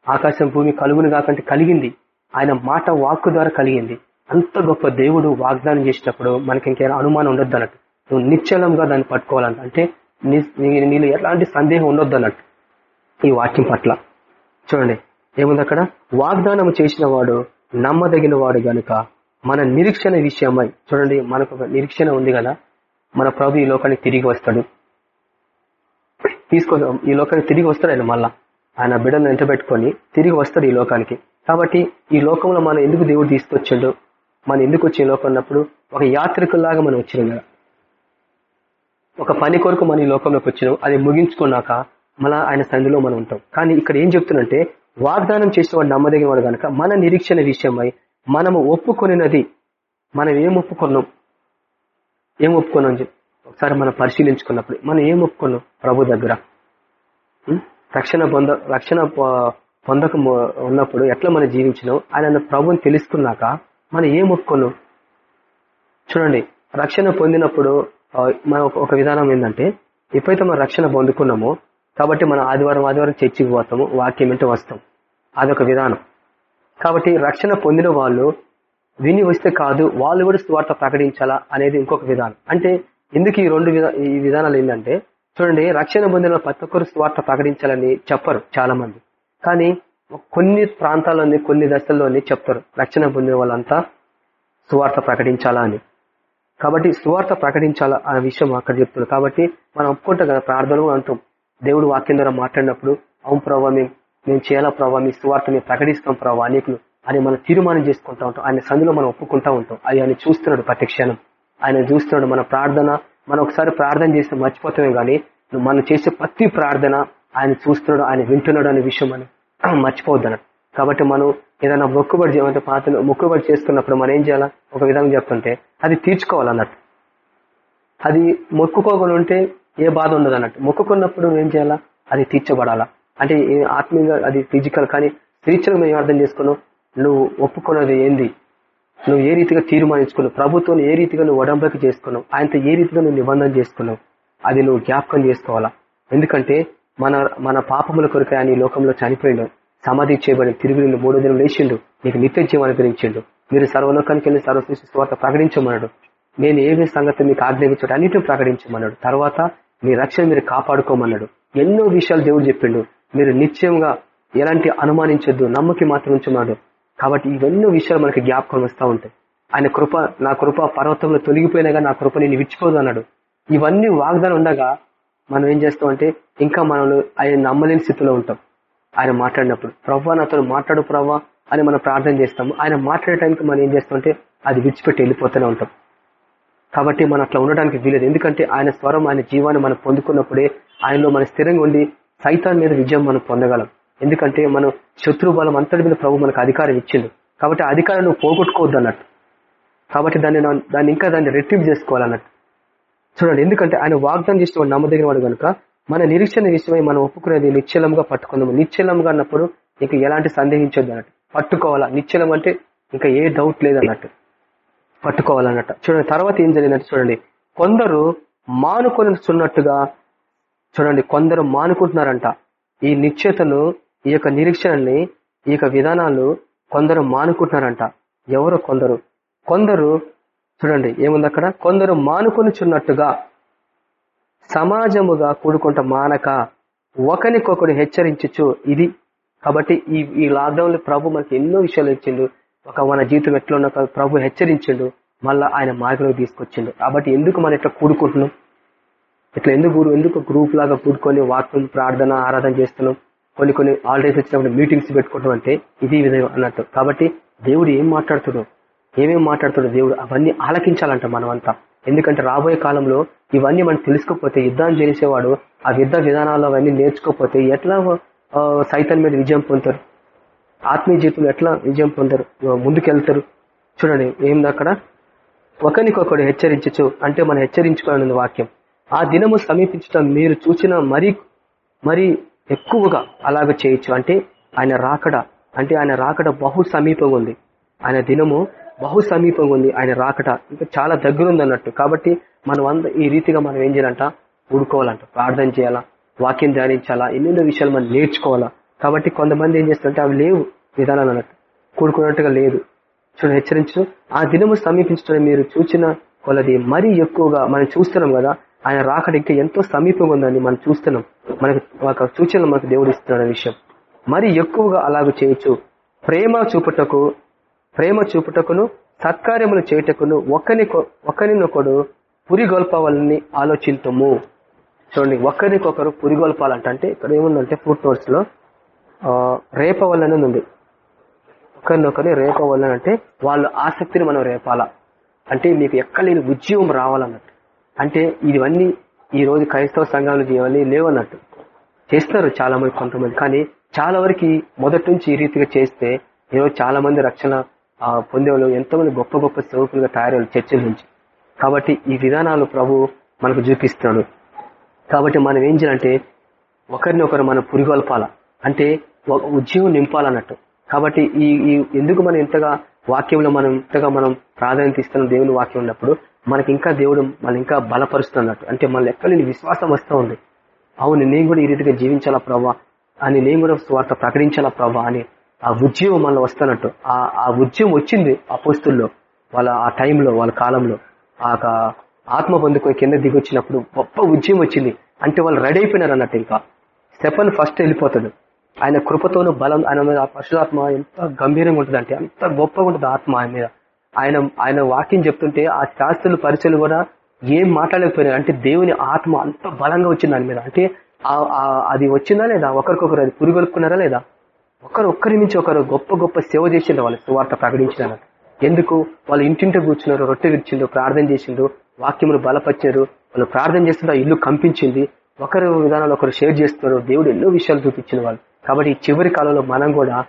ఆకాశం భూమి కలుగును కాకంటే కలిగింది. ఆయన మాట వాక్కు ద్వారా కలిగింది. అంత గొప్ప దేవుడు వాగ్దానం చేసినప్పుడు మనకి ఇంకేమైనా అనుమానం ఉండొద్దు అన్నట్టు. నువ్వు నిశ్చలంగా దాన్ని పట్టుకోవాలంట. అంటే నీళ్ళు ఎలాంటి సందేహం ఉండొద్దు అన్నట్టు. ఈ వాక్యం పట్ల. చూడండి. ఏముంది అక్కడ? వాగ్దానం చేసిన వాడు నమ్మదగిన వాడు గనుక మన నిరీక్షణ విషయమై చూడండి మనకు ఒక నిరీక్షణ ఉంది కదా? మన ప్రభు ఈ లోకానికి తిరిగి వస్తాడు. తీసుకో ఈ లోకానికి తిరిగి వస్తాడు ఆయన మళ్ళా. ఆయన బిడ్డను వెంట పెట్టుకొని తిరిగి వస్తాడు ఈ లోకానికి. కాబట్టి ఈ లోకంలో మనం ఎందుకు దేవుడు తీసుకొచ్చాడు? మనం ఎందుకు వచ్చే లోకం అన్నప్పుడు ఒక యాత్రికుల్లాగా మనం వచ్చినాం కదా. ఒక పని కొరకు మనం ఈ లోకంలోకి వచ్చినాం. అది ముగించుకున్నాక మళ్ళా ఆయన సంధిలో మనం ఉంటాం. కానీ ఇక్కడ ఏం చెప్తున్నంటే వాగ్దానం చేసేవాడు వాడు నమ్మదగిన వాడు కనుక మన నిరీక్షణ విషయమై మనము ఒప్పుకొనినది మనం ఏం ఒప్పుకున్నాం? ఏం ఒప్పుకున్నాం ఒకసారి మనం పరిశీలించుకున్నప్పుడు మనం ఏం ఒప్పుకున్నాం? ప్రభు దగ్గర. రక్షణ పొంద రక్షణ పొందక ఉన్నప్పుడు ఎట్లా మనం జీవించినాం? ఆయన ప్రభుని తెలుసుకున్నాక మనం ఏం ఒప్పుకున్నాం? చూడండి రక్షణ పొందినప్పుడు మన ఒక విధానం ఏంటంటే ఎప్పుడైతే మనం రక్షణ పొందుకున్నామో కాబట్టి మనం ఆదివారం ఆదివారం చర్చికి పోతాము వాక్యం ఏంటో వస్తాం. అదొక విధానం. కాబట్టి రక్షణ పొందిన వాళ్ళు విని వస్తే కాదు వాళ్ళు కూడా స్వార్థ ప్రకటించాలా అనేది ఇంకొక విధానం. అంటే ఎందుకు ఈ రెండు ఈ విధానాలు ఏంటంటే చూడండి రక్షణ పొందిన ప్రతి ఒక్కరు స్వార్థ ప్రకటించాలని చెప్పరు చాలా మంది కానీ కొన్ని ప్రాంతాల్లోని కొన్ని దశల్లోని చెప్తారు రక్షణ పొందిన వాళ్ళంతా సువార్త ప్రకటించాలా అని. కాబట్టి సువార్త ప్రకటించాలా అనే విషయం అక్కడ చెప్తున్నారు. కాబట్టి మనం ఒప్పుకుంటాం కదా ప్రార్థనలు అంటాం. దేవుడు వాక్యం ద్వారా మాట్లాడినప్పుడు అవును ప్రభావ మేము మేము చేయాలా ప్రభావ మీ సువార్త మేము ప్రకటిస్తాం ప్రభావ అనేకులు. అని మనం తీర్మానం చేసుకుంటా ఉంటాం. ఆయన సందులో మనం ఒప్పుకుంటా ఉంటాం. అది ఆయన చూస్తున్నాడు ప్రతి క్షణం. ఆయన చూస్తున్నాడు. మన ప్రార్థన మనం ఒకసారి ప్రార్థన చేస్తే మర్చిపోతామే కానీ మనం చేసే ప్రతి ప్రార్థన ఆయన చూస్తున్నాడు ఆయన వింటున్నాడు అనే విషయం మనం మర్చిపోవద్దు కాబట్టి మనం ఏదైనా మొక్కుబడి చేయమంటే పాత మొక్కుబడి చేసుకున్నప్పుడు మనం ఏం చేయాలా? ఒక విధంగా చెప్తుంటే అది తీర్చుకోవాలన్నట్టు. అది మొక్కుకోకుండా ఉంటే ఏ బాధ ఉండదు అన్నట్టు. మొక్కుకున్నప్పుడు ఏం చేయాలా? అది తీర్చబడాలా? అంటే ఆత్మీయంగా అది ఫిజికల్ కానీ స్పిరిచువల్ మేము అర్థం చేసుకున్నావు నువ్వు ఒప్పుకున్నది ఏంది? నువ్వు ఏ రీతిగా తీర్మానించుకున్నావు? ప్రభుత్వం ఏ రీతిగా నువ్వు ఒడంబడిక చేసుకున్నావు? ఆయనతో ఏ రీతిగా నువ్వు నిబంధన చేసుకున్నావు? అది నువ్వు జ్ఞాపకం చేసుకోవాలా? ఎందుకంటే మన మన పాపముల కొరకు ఆయన ఈ లోకంలో చనిపోయిండు. సమాధి చేయబడి తిరిగి మూడో దినం లేచిండు. నీకు నిత్య జీవాన్ని గురించిండు మీరు సర్వలోకానికి వెళ్ళి సర్వశిష్టి స్వార్థ ప్రకటించమన్నాడు. నేను ఏమి సంగతి మీకు ఆజ్ఞాపించాడు అన్నిటిని ప్రకటించమన్నాడు. తర్వాత మీ రక్షణ మీరు కాపాడుకోమన్నాడు. ఎన్నో విషయాలు దేవుడు చెప్పిండు. మీరు నిశ్చయంగా ఎలాంటి అనుమానించొద్దు నమ్మకి మాత్రం ఉంచమన్నాడు కాబట్టి ఇవెన్నో విషయాలు మనకి జ్ఞాపకం వస్తూ ఉంటాయి. ఆయన కృప నా కృప పర్వతంలో తొలగిపోయినాగా నా కృప నేను విడిచిపోదు అన్నాడు. ఇవన్నీ వాగ్దానం ఉండగా మనం ఏం చేస్తామంటే ఇంకా మనం ఆయన నమ్మలేని స్థితిలో ఉంటాం. ఆయన మాట్లాడినప్పుడు ప్రవ్వా నాతో మాట్లాడు ప్రవ్వా అని మనం ప్రార్థన చేస్తాము. ఆయన మాట్లాడే టైంకి మనం ఏం చేస్తామంటే అది విడిచిపెట్టి వెళ్ళిపోతూనే ఉంటాం. కాబట్టి మనం అట్లా ఉండడానికి వీలేదు. ఎందుకంటే ఆయన స్వరం ఆయన జీవాన్ని మనం పొందుకున్నప్పుడే ఆయనలో మనం స్థిరంగా ఉండి సైతాన్ మీద విజయం మనం పొందగలం. ఎందుకంటే మనం శత్రు బలం అంతటి మీద ప్రభు మనకు అధికారం ఇచ్చిండు. కాబట్టి ఆ అధికారం నువ్వు పోగొట్టుకోవద్దు అన్నట్టు. కాబట్టి దాన్ని దాన్ని ఇంకా దాన్ని రెట్టింపు చేసుకోవాలన్నట్టు. చూడండి ఎందుకంటే ఆయన వాగ్దానం చేసిన వాడు నమ్మదగిన వాడు కనుక మన నిరీక్షణ విషయమై మనం ఒప్పుకునేది నిశ్చలంగా పట్టుకుందాము. నిశ్చలంగా అన్నప్పుడు ఇంకా ఎలాంటి సందేహించొద్దు అన్నట్టు. పట్టుకోవాలా? నిశ్చలం అంటే ఇంకా ఏ డౌట్ లేదన్నట్టు. పట్టుకోవాలన్నట్టు. చూడండి తర్వాత ఏం జరిగిందంటే చూడండి కొందరు మానుకొని చున్నట్టుగా చూడండి కొందరు మానుకుంటున్నారంట. ఈ నిశ్చేతను ఈ యొక్క నిరీక్షణని ఈ యొక్క విధానాలు కొందరు మానుకుంటున్నారంట. ఎవరు కొందరు. కొందరు చూడండి ఏముంది అక్కడ? కొందరు మానుకొని చున్నట్టుగా సమాజముగా కూడుకుంట మానక ఒకరికొకరు హెచ్చరించచ్చు ఇది. కాబట్టి ఈ ఈ లాక్డౌన్లో ప్రభు మనకి ఎన్నో విషయాలు ఇచ్చిండు. ఒక మన జీవితం ఎట్లా ఉన్న ప్రభు హెచ్చరించిండు. మళ్ళా ఆయన మార్గంలో తీసుకొచ్చిండు. కాబట్టి ఎందుకు మనం ఇట్లా కూడుకుంటున్నాం? ఇట్లా ఎందుకు ఎందుకు గ్రూప్ లాగా కూడుకొని వాక్యం ప్రార్థన ఆరాధన చేస్తున్నాం? కొన్ని కొన్ని హాలిడేస్ వచ్చినప్పుడు మీటింగ్స్ పెట్టుకుంటాం అంటే ఇది విధంగా అన్నట్టు. కాబట్టి దేవుడు ఏం మాట్లాడుతున్నాడు? ఏమేమి మాట్లాడుతాడు దేవుడు? అవన్నీ ఆలకించాలంట మనమంతా. ఎందుకంటే రాబోయే కాలంలో ఇవన్నీ మనం తెలుసుకోకపోతే యుద్ధాన్ని చేసేవాడు ఆ యుద్ధ విధానాలు అవన్నీ నేర్చుకోకపోతే ఎట్లా సైతం మీద విజయం పొందుతారు ఆత్మీయ జీవితంలో ఎట్లా విజయం పొందరు? ముందుకెళ్తారు? చూడండి ఏంది అక్కడ? ఒకరికొకడు హెచ్చరించచ్చు. అంటే మనం హెచ్చరించుకోవాలని వాక్యం. ఆ దినము సమీపించడం మీరు చూసిన మరి మరి ఎక్కువగా అలాగ చేయొచ్చు. అంటే ఆయన రాకడ అంటే ఆయన రాకడ బహు సమీపంగా ఉంది. ఆయన దినము బహు సమీపంగా ఉంది. ఆయన రాకట ఇంకా చాలా దగ్గర ఉంది అన్నట్టు. కాబట్టి మనం అంద ఈ రీతిగా మనం ఏం చేయాలంట? ఊడుకోవాలంట ప్రార్థన చేయాలా? వాక్యం ధ్యానించాలా? ఎన్నెన్నో విషయాలు మనం నేర్చుకోవాలా? కాబట్టి కొంతమంది ఏం చేస్తుంటే అవి లేవు. విధానాలు అన్నట్టు కూడుకున్నట్టుగా లేదు. చూడండి హెచ్చరించు. ఆ దినము సమీపించడం మీరు చూసిన కొలది. మరీ ఎక్కువగా మనం చూస్తున్నాం కదా ఆయన రాకడ ఇంకా ఎంతో సమీపంగా ఉందని మనం చూస్తున్నాం. మనకు ఒక సూచనలు మనకు దేవుడు ఇస్తున్నాడు విషయం. మరి ఎక్కువగా అలాగ చేయొచ్చు. ప్రేమ చూపుటకు ప్రేమ చూపుటకును సత్కార్యములు చేయుటకును ఒకరిని ఒకరినొకడు పురిగొల్పవాలని ఆలోచితము. చూడండి ఒకరికొకరు పురిగొల్పాలంటే ఇక్కడ ఏముందంటే ఫుడ్ నోట్స్లో ఆ, రేప వల్లనే ఉంది ఒకరినొకరిని రేప అంటే వాళ్ళ ఆసక్తిని మనం రేపాలా. అంటే మీకు ఎక్కడ లేని ఉద్యోగం రావాలన్నట్టు. అంటే ఇవన్నీ ఈ రోజు క్రైస్తవ సంఘాలు ఇవన్నీ లేవన్నట్టు. చేస్తారు చాలా మంది కొంతమంది. కానీ చాలా వరకు మొదటి నుంచి ఈ రీతిగా చేస్తే ఈరోజు చాలా మంది రక్షణ పొందేవాళ్ళు ఎంతోమంది గొప్ప గొప్ప సేవకులుగా తయారయ్యారు చర్చల నుంచి. కాబట్టి ఈ విధానాలు ప్రభు మనకు చూపిస్తున్నాడు. కాబట్టి మనం ఏం చేయాలంటే ఒకరిని ఒకరు మనం పురిగొల్పాల. అంటే ఉద్యోగం నింపాలన్నట్టు. కాబట్టి ఈ ఈ ఎందుకు మనం ఇంతగా వాక్యంలో మనం ఇంతగా మనం ప్రాధాన్యత ఇస్తున్న దేవుని వాక్యం ఉన్నప్పుడు మనకి ఇంకా దేవుడు మనం ఇంకా బలపరుస్తున్నట్టు. అంటే మన లెక్కలేని విశ్వాసం వస్తూ ఉంది. అవును నేను కూడా ఈ రీతిగా జీవించాలా ప్రభా అని నేను కూడా స్వార్థ ప్రకటించాలా ప్రభా అని ఆ ఉద్యోగం మనలో వస్తున్నట్టు. ఆ ఆ ఉద్యోగం వచ్చింది ఆ పోస్తుల్లో వాళ్ళ ఆ టైంలో వాళ్ళ కాలంలో. ఆ ఆత్మ పొందుకొని కింద దిగొచ్చినప్పుడు గొప్ప ఉద్యమం వచ్చింది. అంటే వాళ్ళు రెడీ అయిపోయినారు అన్నట్టు ఇంకా. స్టెఫన్ ఫస్ట్ వెళ్ళిపోతాడు. ఆయన కృపతోను బలం ఆయన మీద పరశురాత్మ ఎంత గంభీరంగా ఉంటుందంటే అంత గొప్పగా ఉంటుంది ఆత్మ ఆయన మీద. ఆయన ఆయన వాక్యం చెప్తుంటే ఆ శాస్త్రులు పరిచయలు కూడా ఏం మాట్లాడలేకపోయినారు. అంటే దేవుని ఆత్మ అంత బలంగా వచ్చింది దాని మీద. అంటే అది వచ్చిందా లేదా? ఒకరికొకరు అది పురుగొలుపుకున్నారా లేదా? ఒకరు ఒక్కరి నుంచి ఒకరు గొప్ప గొప్ప సేవ చేసిండ్రు వాళ్ళు సువార్త ప్రకటించిన ఎందుకు? వాళ్ళు ఇంటింట కూర్చున్నారు రొట్టె విరిచిండ్రు ప్రార్థన చేసిండ్రు వాక్యములు బలపరిచారు వాళ్ళు ప్రార్థన చేస్తుంటే ఇల్లు కంపించింది. ఒకరు విధానాలు ఒకరు షేర్ చేస్తున్నారు దేవుడు ఎన్నో విషయాలు చూపించిన వాళ్ళు. కాబట్టి ఈ చివరి కాలంలో మనం కూడా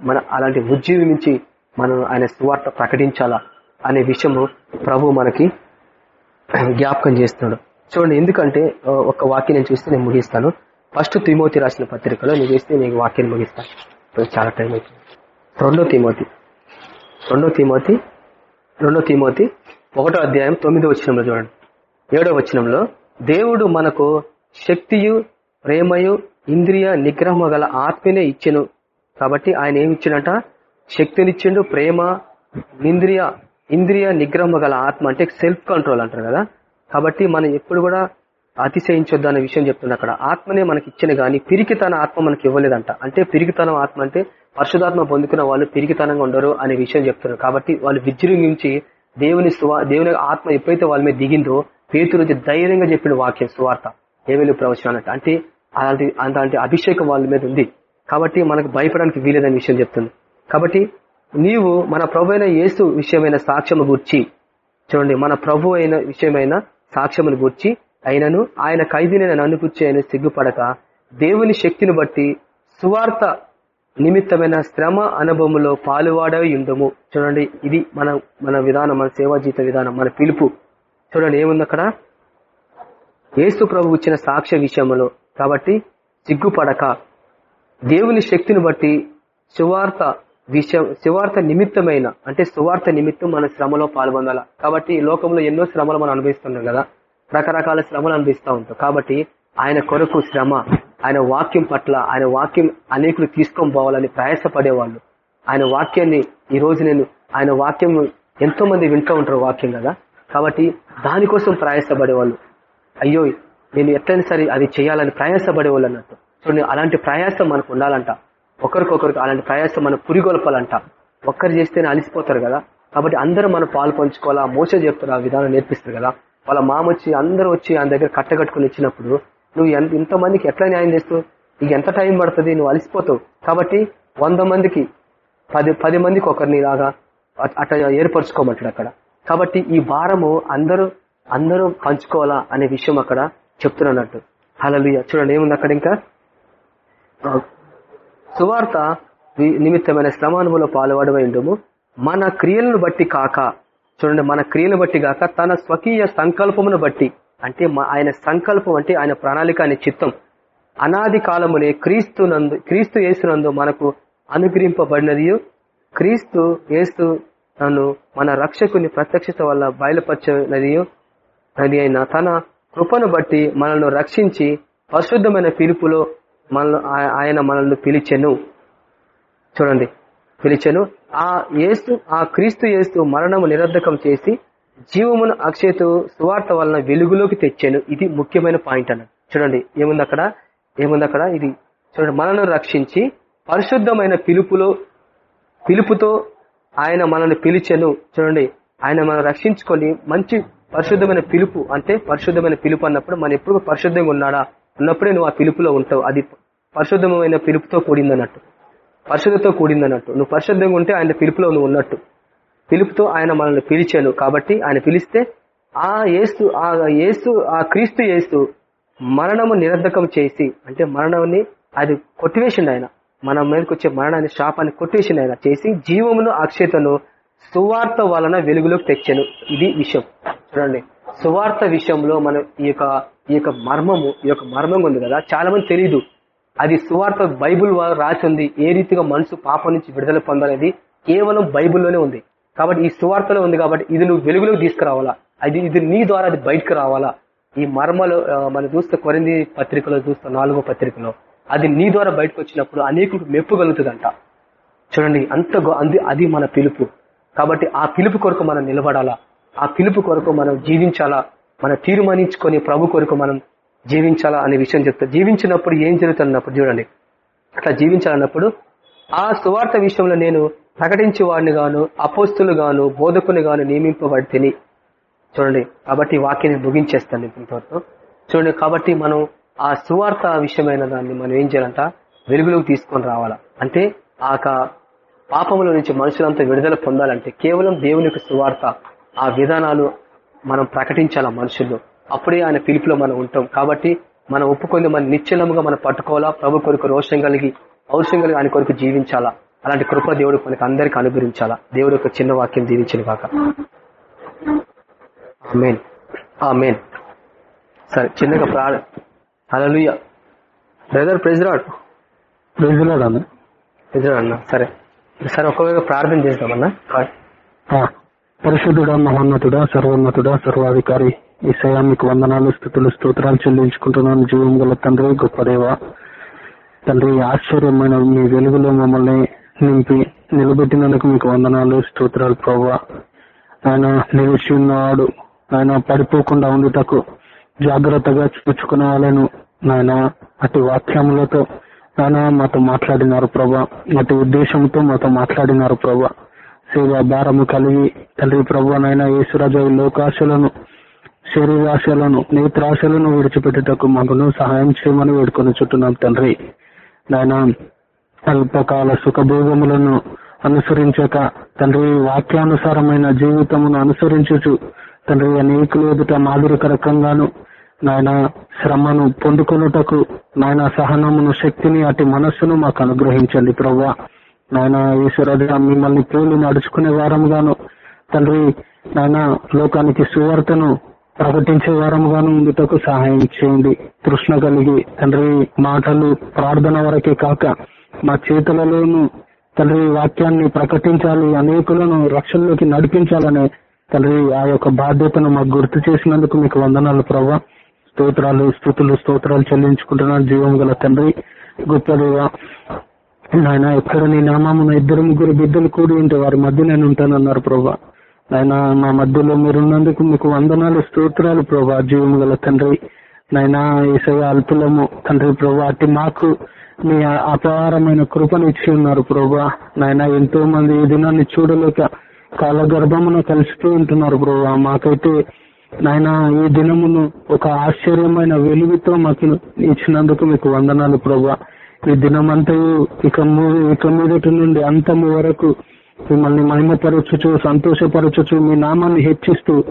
మన అలాంటి ఉజ్జీవించి నుంచి మనం ఆయన సువార్త ప్రకటించాలా అనే విషయము ప్రభు మనకి జ్ఞాపకం చేస్తున్నాడు. చూడండి ఎందుకంటే ఒక వాక్యం నేను చూస్తే నేను ముగిస్తాను. ఫస్ట్ తిమోతి రాసిన పత్రికలో నేను చూస్తే నేను వాక్యాన్ని ముగిస్తాను. చాలా టైం అవుతుంది. రెండో తిమోతి రెండో తిమోతి రెండో తిమోతి ఒకటో అధ్యాయం తొమ్మిదో వచ్చినంలో చూడండి. ఏడో వచ్చినంలో దేవుడు మనకు శక్తియు ప్రేమయు ఇంద్రియ నిగ్రహం గల ఆత్మనే ఇచ్చెను. కాబట్టి ఆయన ఏమి ఇచ్చిండట శక్తినిచ్చిండు ప్రేమ ఇంద్రియ ఇంద్రియ నిగ్రహం గల ఆత్మ అంటే సెల్ఫ్ కంట్రోల్ అంటారు కదా. కాబట్టి మనం ఎప్పుడు కూడా అతిశయించొద్దు అనే విషయం చెప్తుంది అక్కడ. ఆత్మనే మనకి ఇచ్చిన గాని పిరికితన ఆత్మ మనకి ఇవ్వలేదంట అంటే పిరికితనం ఆత్మ అంటే పరిశుధాత్మ పొందుకున్న వాళ్ళు పిరికితనంగా ఉండరు అనే విషయం చెప్తున్నారు కాబట్టి వాళ్ళు విజృంభించి దేవుని దేవుని ఆత్మ ఎప్పుడైతే వాళ్ళ మీద దిగిందో పేతురు ధైర్యంగా చెప్పిన వాక్యం సువార్త. ఏవేలు ప్రవచనం అంటే అలాంటి అలాంటి అభిషేకం వాళ్ళ మీద ఉంది. కాబట్టి మనకు భయపడడానికి వీలేదని విషయం చెప్తుంది. కాబట్టి నీవు మన ప్రభు అయిన యేసు విషయమైన సాక్ష్యము గుర్చి చూడండి మన ప్రభు అయిన విషయమైన సాక్ష్యమును గుర్చి అయినను ఆయన ఖైదీని నన్ను గుర్చి ఆయన సిగ్గుపడక దేవుని శక్తిని బట్టి సువార్త నిమిత్తమైన శ్రమ అనుభవంలో పాలువాడవి ఉండము. చూడండి ఇది మన మన విధానం మన సేవా జీత విధానం మన పిలుపు. చూడండి ఏముంది అక్కడ? ఏసు ప్రభు ఇచ్చిన సాక్ష్య విషయంలో కాబట్టి సిగ్గుపడక. దేవుని శక్తిని బట్టి సువార్త విషయం సువార్త నిమిత్తమైన అంటే సువార్త నిమిత్తం మన శ్రమలో పాల్గొనాల. కాబట్టి లోకంలో ఎన్నో శ్రమలు మనం అనుభవిస్తున్నాం కదా? రకరకాల శ్రమలు అనుభవిస్తూ ఉంటాం. కాబట్టి ఆయన కొరకు శ్రమ ఆయన వాక్యం పట్ల ఆయన వాక్యం అనేకులు తీసుకొని పోవాలని ప్రయాసపడేవాళ్ళు. ఆయన వాక్యాన్ని ఈ రోజు నేను ఆయన వాక్యం ఎంతో మంది వింటూ ఉంటారు వాక్యం కదా? కాబట్టి దానికోసం ప్రయాసపడేవాళ్ళు. అయ్యో నేను ఎట్లయినా సరే అది చేయాలని ప్రయాసపడేవాళ్ళు అన్నట్టు చూడండి అలాంటి ప్రయాసం మనకు ఉండాలంట. ఒకరికొకరికి అలాంటి ప్రయాసం మనం పురిగొల్పాలంట. ఒక్కరు చేస్తేనే అలిసిపోతారు కదా. కాబట్టి అందరూ మనం పాలు పంచుకోవాలా? మోస చెప్తారు ఆ విధానం నేర్పిస్తారు కదా. వాళ్ళ మామ వచ్చి అందరూ వచ్చి ఆయన దగ్గర కట్టగట్టుకుని ఇచ్చినప్పుడు నువ్వు ఎంత ఇంతమందికి ఎట్లా న్యాయం చేస్తావు? నీకు ఎంత టైం పడుతుంది? నువ్వు అలిసిపోతావు. కాబట్టి వంద మందికి పది పది మందికి ఒకరిని లాగా అట్లా ఏర్పరచుకోమంటాడు అక్కడ. కాబట్టి ఈ భారము అందరూ అందరూ పంచుకోవాలా అనే విషయం అక్కడ చెప్తున్నట్టు హలలు చూడండి ఏముంది అక్కడ ఇంకా? సువార్త నిమిత్తమైన శ్రమానుభవంలో ఉండము. మన క్రియలను బట్టి కాక చూడండి మన క్రియలను బట్టి కాక తన స్వకీయ సంకల్పమును బట్టి అంటే ఆయన సంకల్పం అంటే ఆయన ప్రణాళిక అనే చిత్తం. అనాది కాలమునే క్రీస్తు నందు క్రీస్తు యేసునందు మనకు అనుగ్రహింపబడినది క్రీస్తు యేసు నన్ను మన రక్షకుని ప్రత్యక్షత వల్ల బయలుపరచినది అది అయిన తన కృపను బట్టి మనల్ని రక్షించి పరిశుద్ధమైన పిలుపులో మన ఆయన మనల్ని పిలిచెను. చూడండి. పిలిచెను. ఆ ఏసు ఆ క్రీస్తు ఏసు మరణము నిరర్ధకం చేసి జీవమును అక్షయతు సువార్త వలన వెలుగులోకి తెచ్చాను. ఇది ముఖ్యమైన పాయింట్ అన్న చూడండి. ఏముంది అక్కడ? ఏముంది అక్కడ? ఇది. చూడండి. మనల్ని రక్షించి పరిశుద్ధమైన పిలుపులో పిలుపుతో ఆయన మనల్ని పిలిచెను. చూడండి. ఆయన మనం రక్షించుకొని మంచి పరిశుద్ధమైన పిలుపు అంటే పరిశుద్ధమైన పిలుపు అన్నప్పుడు మనం ఎప్పుడు పరిశుద్ధంగా ఉన్నాడా ఉన్నప్పుడే నువ్వు ఆ పిలుపులో ఉంటావు. అది పరిశుద్ధమైన పిలుపుతో కూడిందన్నట్టు. పరిశుద్ధతో కూడిందన్నట్టు. నువ్వు పరిశుద్ధంగా ఉంటే ఆయన పిలుపులో నువ్వు ఉన్నట్టు. పిలుపుతో ఆయన మనల్ని పిలిచాను కాబట్టి ఆయన పిలిస్తే ఆ ఏసు ఆ ఏసు ఆ క్రీస్తు ఏసు మరణము నిరర్ధకం చేసి అంటే మరణాన్ని అది కొట్టివేసిండు ఆయన. మన మీదకి వచ్చే మరణాన్ని శాపాన్ని కొట్టివేసిండు ఆయన. చేసి జీవమును అక్షయతను సువార్త వలన వెలుగులోకి తెచ్చాను. ఇది విషయం. చూడండి. సువార్త విషయంలో మనం ఈ యొక్క ఈ యొక్క మర్మము ఈ యొక్క మర్మం ఉంది కదా? చాలా మంది తెలియదు అది సువార్త బైబుల్ రాసి ఉంది. ఏ రీతిగా మనసు పాపం నుంచి విడుదల పొందాలనేది కేవలం బైబుల్లోనే ఉంది. కాబట్టి ఈ సువార్తలో ఉంది కాబట్టి ఇది నువ్వు వెలుగులోకి తీసుకురావాలా? అది ఇది నీ ద్వారా అది బయటకు రావాలా? ఈ మర్మలో మనం చూస్తే కొరింది పత్రికలో చూస్తే నాలుగో పత్రికలో అది నీ ద్వారా బయటకు వచ్చినప్పుడు అనేకుడు మెప్పు కలుగుతుందంట. చూడండి. అంత అది మన పిలుపు. కాబట్టి ఆ పిలుపు కొరకు మనం నిలబడాలా? ఆ పిలుపు కొరకు మనం జీవించాలా? మనం తీర్మానించుకొని ప్రభు కొరకు మనం జీవించాలా అనే విషయం చెప్తా. జీవించినప్పుడు ఏం జరుగుతున్నప్పుడు చూడండి. అట్లా జీవించాలన్నప్పుడు ఆ సువార్త విషయంలో నేను ప్రకటించే వాడిని గాను అపోస్తులు గాను బోధకుని గాను నియమింపబడితేని. చూడండి. కాబట్టి వాక్యాన్ని ముగించేస్తాను ఇంతవరకు. చూడండి. కాబట్టి మనం ఆ సువార్త విషయమైన దాన్ని మనం ఏం చేయాలంట? వెలుగులోకి తీసుకొని రావాలా. అంటే ఆ పాపముల నుంచి మనుషులంతా విడుదల పొందాలంటే కేవలం దేవుని యొక్క సువార్త ఆ విధానాలు మనం ప్రకటించాలా మనుషుల్లో? అప్పుడే ఆయన పిలుపులో మనం ఉంటాం. కాబట్టి మనం ఒప్పుకొని మన నిశ్చలముగా మనం పట్టుకోవాలా? ప్రభు కొరకు రోషం కలిగి ఔషం కలిగి ఆయన కొరకు జీవించాలా? అలాంటి కృప దేవుడు మనకి అందరికి అనుగ్రహించాలా? దేవుడు యొక్క చిన్న వాక్యం దీవించిన కాక ఆమెన్. ఆమెన్. సరే చిన్నగా ప్రాణ హలలుయ బ్రదర్ ప్రెసిడెంట్ ప్రైజ్లాడ్ అన్న. ప్రెసిడెంట్ అన్న. సరే. సరే ఒక్కవేళ ప్రార్థన చేద్దామన్నా ఆ, పరిశుద్ధుడా మహోన్నతుడా సర్వోన్నతుడా సర్వాధికారి ఈ మీకు వందనాలు స్థుతులు స్తోత్రాలు చెల్లించుకుంటున్నాను. జీవం గల తండ్రి గొప్ప దేవ తండ్రి ఆశ్చర్యమైన మీ వెలుగులో మమ్మల్ని నింపి నిలబెట్టినందుకు మీకు వందనాలు స్తోత్రాలు ప్రభా ఆయన నిలిచి ఉన్నవాడు ఆయన పడిపోకుండా ఉండుటకు జాగ్రత్తగా చూచుకునే వాళ్ళను నాయన అటు వాక్యములతో నానా మాతో మాట్లాడినారు ప్రభా. అటు ఉద్దేశంతో మాతో మాట్లాడినారు ప్రభా. సేవా భారము కలిగి తండ్రి ప్రభు నాయన యేసురాజు లోకాశలను శరీరాశలను నేత్రాశలను విడిచిపెట్టుటకు మాకును సహాయం చేయమని వేడుకొని చుట్టున్నాం తండ్రి. నాయన అల్పకాల సుఖభోగములను అనుసరించక తండ్రి వాక్యానుసారమైన జీవితమును అనుసరించుచు తండ్రి అనేకులు ఎదుట మాదిరికరకంగాను నాయన శ్రమను పొందుకొనుటకు నాయన సహనమును శక్తిని అటు మనస్సును మాకు అనుగ్రహించండి ప్రవ్వా. నాయన ఈశ్వరజ మిమ్మల్ని పోలి నడుచుకునే వారంగాను తండ్రి నాయన లోకానికి సువార్తను ప్రకటించే వారముగాను ఉండుటకు సహాయం చేయండి. తృష్ణ కలిగి తండ్రి మాటలు ప్రార్థన వరకే కాక మా చేతులలోను తండ్రి వాక్యాన్ని ప్రకటించాలి అనేకులను రక్షణలోకి నడిపించాలనే తండ్రి ఆ యొక్క బాధ్యతను మాకు గుర్తు చేసినందుకు మీకు వందనాలు ప్రభా స్తోత్రాలు స్థుతులు స్తోత్రాలు చెల్లించుకుంటున్నాను. జీవం గల తండ్రి గొప్పదిగా నాయన ఎక్కడ నీ నామమున ఇద్దరు ముగ్గురు బిడ్డలు కూడి ఉంటే వారి మధ్య నేను ఉంటానన్నారు ప్రభా. నాయన మా మధ్యలో మీరున్నందుకు మీకు వందనాలు స్తోత్రాలు ప్రభా. జీవం గల తండ్రి నాయన ఈసయ అల్పులము. తండ్రి ప్రభా అట్టి మాకు మీ అపారమైన కృపను ఇచ్చి ఉన్నారు ప్రభా. నాయన ఎంతో మంది ఈ దినాన్ని చూడలేక కాలగర్భమున కలిసిపోయి ఉంటున్నారు ప్రభా. మాకైతే నాయన ఈ దినమును ఒక ఆశ్చర్యమైన వెలుగుతో మాకు ఇచ్చినందుకు మీకు వందనాలు ప్రభా. ఈ దినమంతా ఇక ఇక మీదటి నుండి అంతము వరకు మిమ్మల్ని మహిమపరచుచు సంతోషపరచుచు మీ నామాన్ని హెచ్చిస్తూ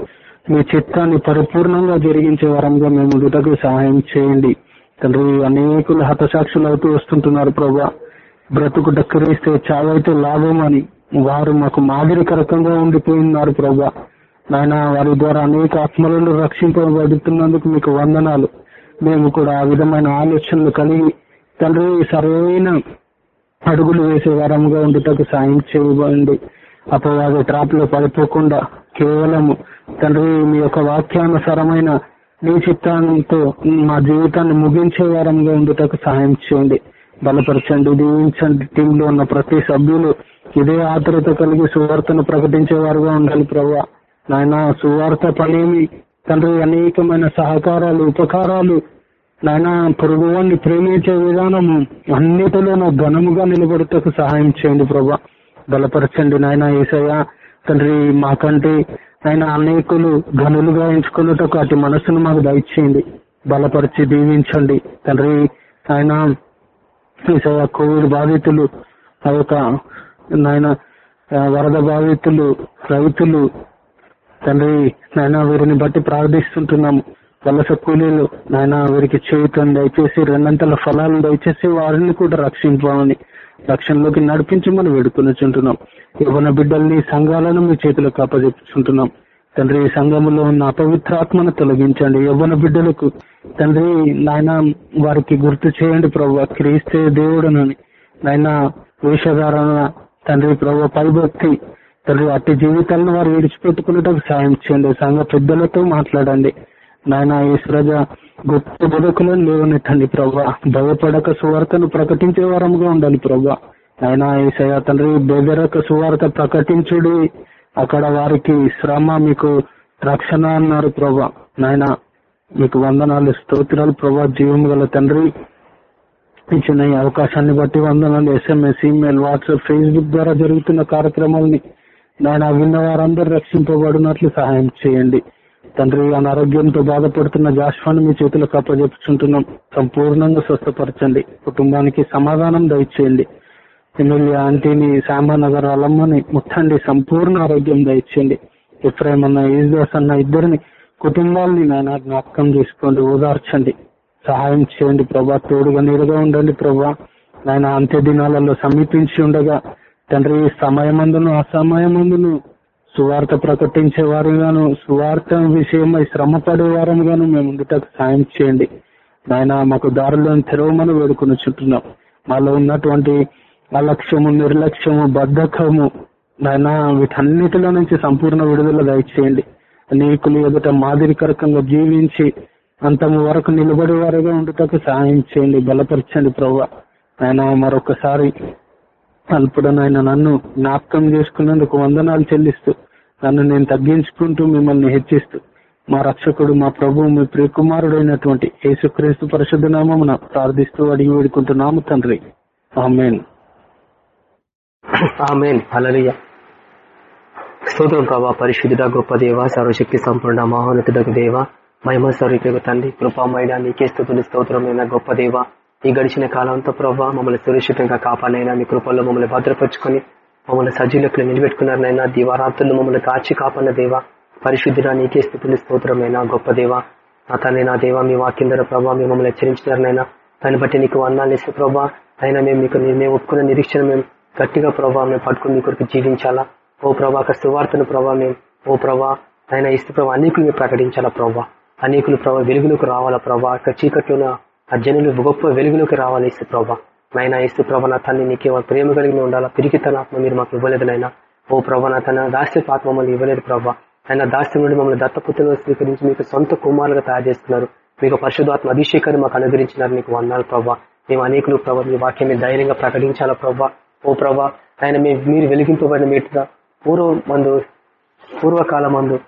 మీ చిత్తాన్ని పరిపూర్ణంగా జరిగించే వరంగా మేము ముందుటకు సహాయం చేయండి. తండ్రి అనేకులు హతసాక్షులు అవుతూ వస్తుంటున్నారు ప్రభా. బ్రతుకు క్రీస్తే చావైతే లాభం అని వారు మాకు మాదిరికరకంగా ఉండిపోయినారు ప్రభా. నాయన వారి ద్వారా అనేక ఆత్మలను రక్షింపబడుతున్నందుకు మీకు వందనాలు. మేము కూడా ఆ విధమైన ఆలోచనలు కలిగి తండ్రి సరైన అడుగులు వేసే వారంగా ఉండుటకు సాయం చేయబడి అపవాద ట్రాప్లో పడిపోకుండా కేవలము తండ్రి మీ యొక్క వాక్యానుసారమైన మీ చిత్తాంతో మా జీవితాన్ని ముగించే వారంగా ఉండుటకు సహాయం చేయండి. బలపరచండి దీవించండి. టీంలో ఉన్న ప్రతి సభ్యులు ఇదే ఆతృత కలిగి సువార్తను ప్రకటించే వారుగా ఉండాలి ప్రభా నాయన సువార్త పనేమి తండ్రి అనేకమైన సహకారాలు ఉపకారాలు. నాయన ప్రభువాన్ని ప్రేమించే విధానము అన్నిటిలోనూ ఘనముగా నిలబడుటకు సహాయం చేయండి ప్రభా. బలపరచండి నాయన ఏసయ్య. తండ్రి మాకంటే ఆయన అనేకులు ఘనులుగా ఎంచుకున్నటకు అటు మనస్సును మాకు దయచేయండి. బలపరిచి దీవించండి. తండ్రి ఆయన ఈసయ కోవిడ్ బాధితులు ఆ యొక్క నాయన వరద బాధితులు రైతులు తండ్రి నాయన వీరిని బట్టి ప్రార్థిస్తుంటున్నాము. వలస కూలీలు నాయన వీరికి చేయటం దయచేసి రెండంతల ఫలాలను దయచేసి వారిని కూడా రక్షింపమని రక్షణలోకి నడిపించమని వేడుకొనిచుంటున్నాం. యవన బిడ్డల్ని సంఘాలను మీ చేతులకు అప్పచెప్పుచుంటున్నాం తండ్రి సంఘంలో సంఘములో ఉన్న అపవిత్రాత్మను తొలగించండి. యవ్వన బిడ్డలకు తండ్రి నాయన వారికి గుర్తు చేయండి ప్రభు. క్రీస్తే దేవుడునని నాయన వేషధారణ తండ్రి ప్రభు పైభక్తి తండ్రి అట్టి జీవితాలను వారు విడిచిపెట్టుకున్నట్టు సాయం చేయండి. సంఘ పెద్దలతో మాట్లాడండి. నాయన ఈశ్వరజ గొప్ప బుధకులను లేవనెట్టండి ప్రభా. భయపడక సువార్తను ప్రకటించే వారముగా ఉండాలి ప్రభా. ఆయన ఈసయ తండ్రి బెదరక సువార్త ప్రకటించుడి. అక్కడ వారికి శ్రమ మీకు రక్షణ అన్నారు ప్రభా. నాయన మీకు వందనాలు స్తోత్రాలు ప్రభా. జీవం గల తండ్రి ఇచ్చిన ఈ అవకాశాన్ని బట్టి వందనాలు ఎస్ఎంఎస్ ఈమెయిల్ వాట్సాప్ ఫేస్బుక్ ద్వారా జరుగుతున్న కార్యక్రమాలని నాయన విన్న వారందరూ రక్షింపబడినట్లు సహాయం చేయండి. తండ్రి అనారోగ్యంతో బాధపడుతున్న జాష్వాన్ని మీ చేతులకు అప్పజెప్పుచుంటున్నాం సంపూర్ణంగా స్వస్థపరచండి. కుటుంబానికి సమాధానం దయచేయండి. ఎమ్మెల్యే ఆంటీని శాంబానగర్ అలమ్మని ముట్టండి సంపూర్ణ ఆరోగ్యం దయచేయండి. ఎఫ్రాయిం అన్న ఈజ్దాస్ అన్న ఇద్దరిని కుటుంబాలని నాయన జ్ఞాపకం చేసుకోండి ఓదార్చండి. సహాయం చేయండి ప్రభా తోడుగా నీరుగా ఉండండి ప్రభా. నాయన అంత్య దినాలలో సమీపించి ఉండగా తండ్రి సమయమందును అసమయమందును సువార్త ప్రకటించే వారుగాను సువార్త విషయమై శ్రమ పడే వారముగాను మేము ఉండటకు సాయం చేయండి. నాయన మాకు దారిలోని తెరవమని వేడుకొని చుట్టున్నాం మాలో ఉన్నటువంటి అలక్ష్యము నిర్లక్ష్యము బద్ధకము నాయన వీటన్నిటిలో నుంచి సంపూర్ణ విడుదల దయచేయండి. అనేకులు ఎదుట మాదిరికరకంగా జీవించి అంతము వరకు నిలబడే వారుగా ఉండటకు సహాయం చేయండి. బలపరచండి ప్రభు ఆయన మరొకసారి అల్పుడనైనా నన్ను జ్ఞాపకం చేసుకున్నందుకు వందనాలు చెల్లిస్తూ నన్ను నేను తగ్గించుకుంటూ మిమ్మల్ని హెచ్చిస్తూ మా రక్షకుడు మా ప్రభు మీ ప్రియకుమారుడైనటువంటి యేసుక్రీస్తు పరిశుద్ధ నామమున ప్రార్థిస్తూ అడిగి వేడుకుంటున్నాము తండ్రి. ఆమెన్. ఆమెన్. అలలియ స్తోత్రం ప్రభా పరిశుద్ధుడ గొప్ప దేవ సర్వశక్తి సంపూర్ణ మహోన్నతుడకు దేవ మహిమ స్వరూపకు తండ్రి కృపామయడ నీకే స్థుతులు స్తోత్రమైన గొప్ప దేవ ఈ గడిచిన కాలంతో ప్రభావ మమ్మల్ని సురక్షితంగా కాపాడినైనా మీ కృపల్లో మమ్మల్ని భద్రపరుచుకొని మమ్మల్ని సజీలకు నిలబెట్టుకున్నారనైనా దివారాత్రులు మమ్మల్ని కాచి కాపాడిన దేవ పరిశుద్ధుడ నీకే స్థితిని స్తోత్రమైనా గొప్ప దేవ. నా తండ్రి నా దేవ మీ వాక్యం ద్వారా ప్రభావ మీ మమ్మల్ని హెచ్చరించినారనైనా దాన్ని బట్టి నీకు వందాలు ప్రభా అయినా మేము మీకు మేము ఒప్పుకున్న నిరీక్షణ మేము గట్టిగా ప్రభావ మేము పట్టుకుని మీ కొరకు జీవించాలా? ఓ ప్రభా ఒక సువార్తను ప్రభావ మేము. ఓ ప్రభా ఆయన ఇస్తు ప్రభావ అనేకులు మేము ప్రకటించాలా ప్రభావ అనేకులు ప్రభావ వెలుగులోకి రావాలా ప్రభా అక్కడ చీకట్లో ఆ జనులు గొప్ప వెలుగులోకి రావాలి ఇసు ప్రభా నాయన ఇసు ప్రభా నా తన్ని నీకే ప్రేమ కలిగి ఉండాలా? పిరికితన ఆత్మ మీరు మాకు ఇవ్వలేదు నాయన. ఓ ప్రభా నా తన దాస్యపు ఆత్మ మమ్మల్ని ఇవ్వలేదు ప్రభా. ఆయన దాస్యం నుండి మమ్మల్ని దత్తపుత్రులుగా స్వీకరించి మీకు సొంత కుమారులుగా తయారు చేస్తున్నారు. మీకు పరిశుధాత్మ అభిషేకాన్ని మాకు అనుగ్రహించినారు మీకు వందాలు ప్రభా. మేము అనేకులు ప్రభావ మీ వాక్యాన్ని ధైర్యంగా ప్రకటించాలా ప్రభా? ఓ ప్రభా ఆయన మీరు వెలిగింపబడిన మీటుగా పూర్వం మందు పూర్వకాల మందు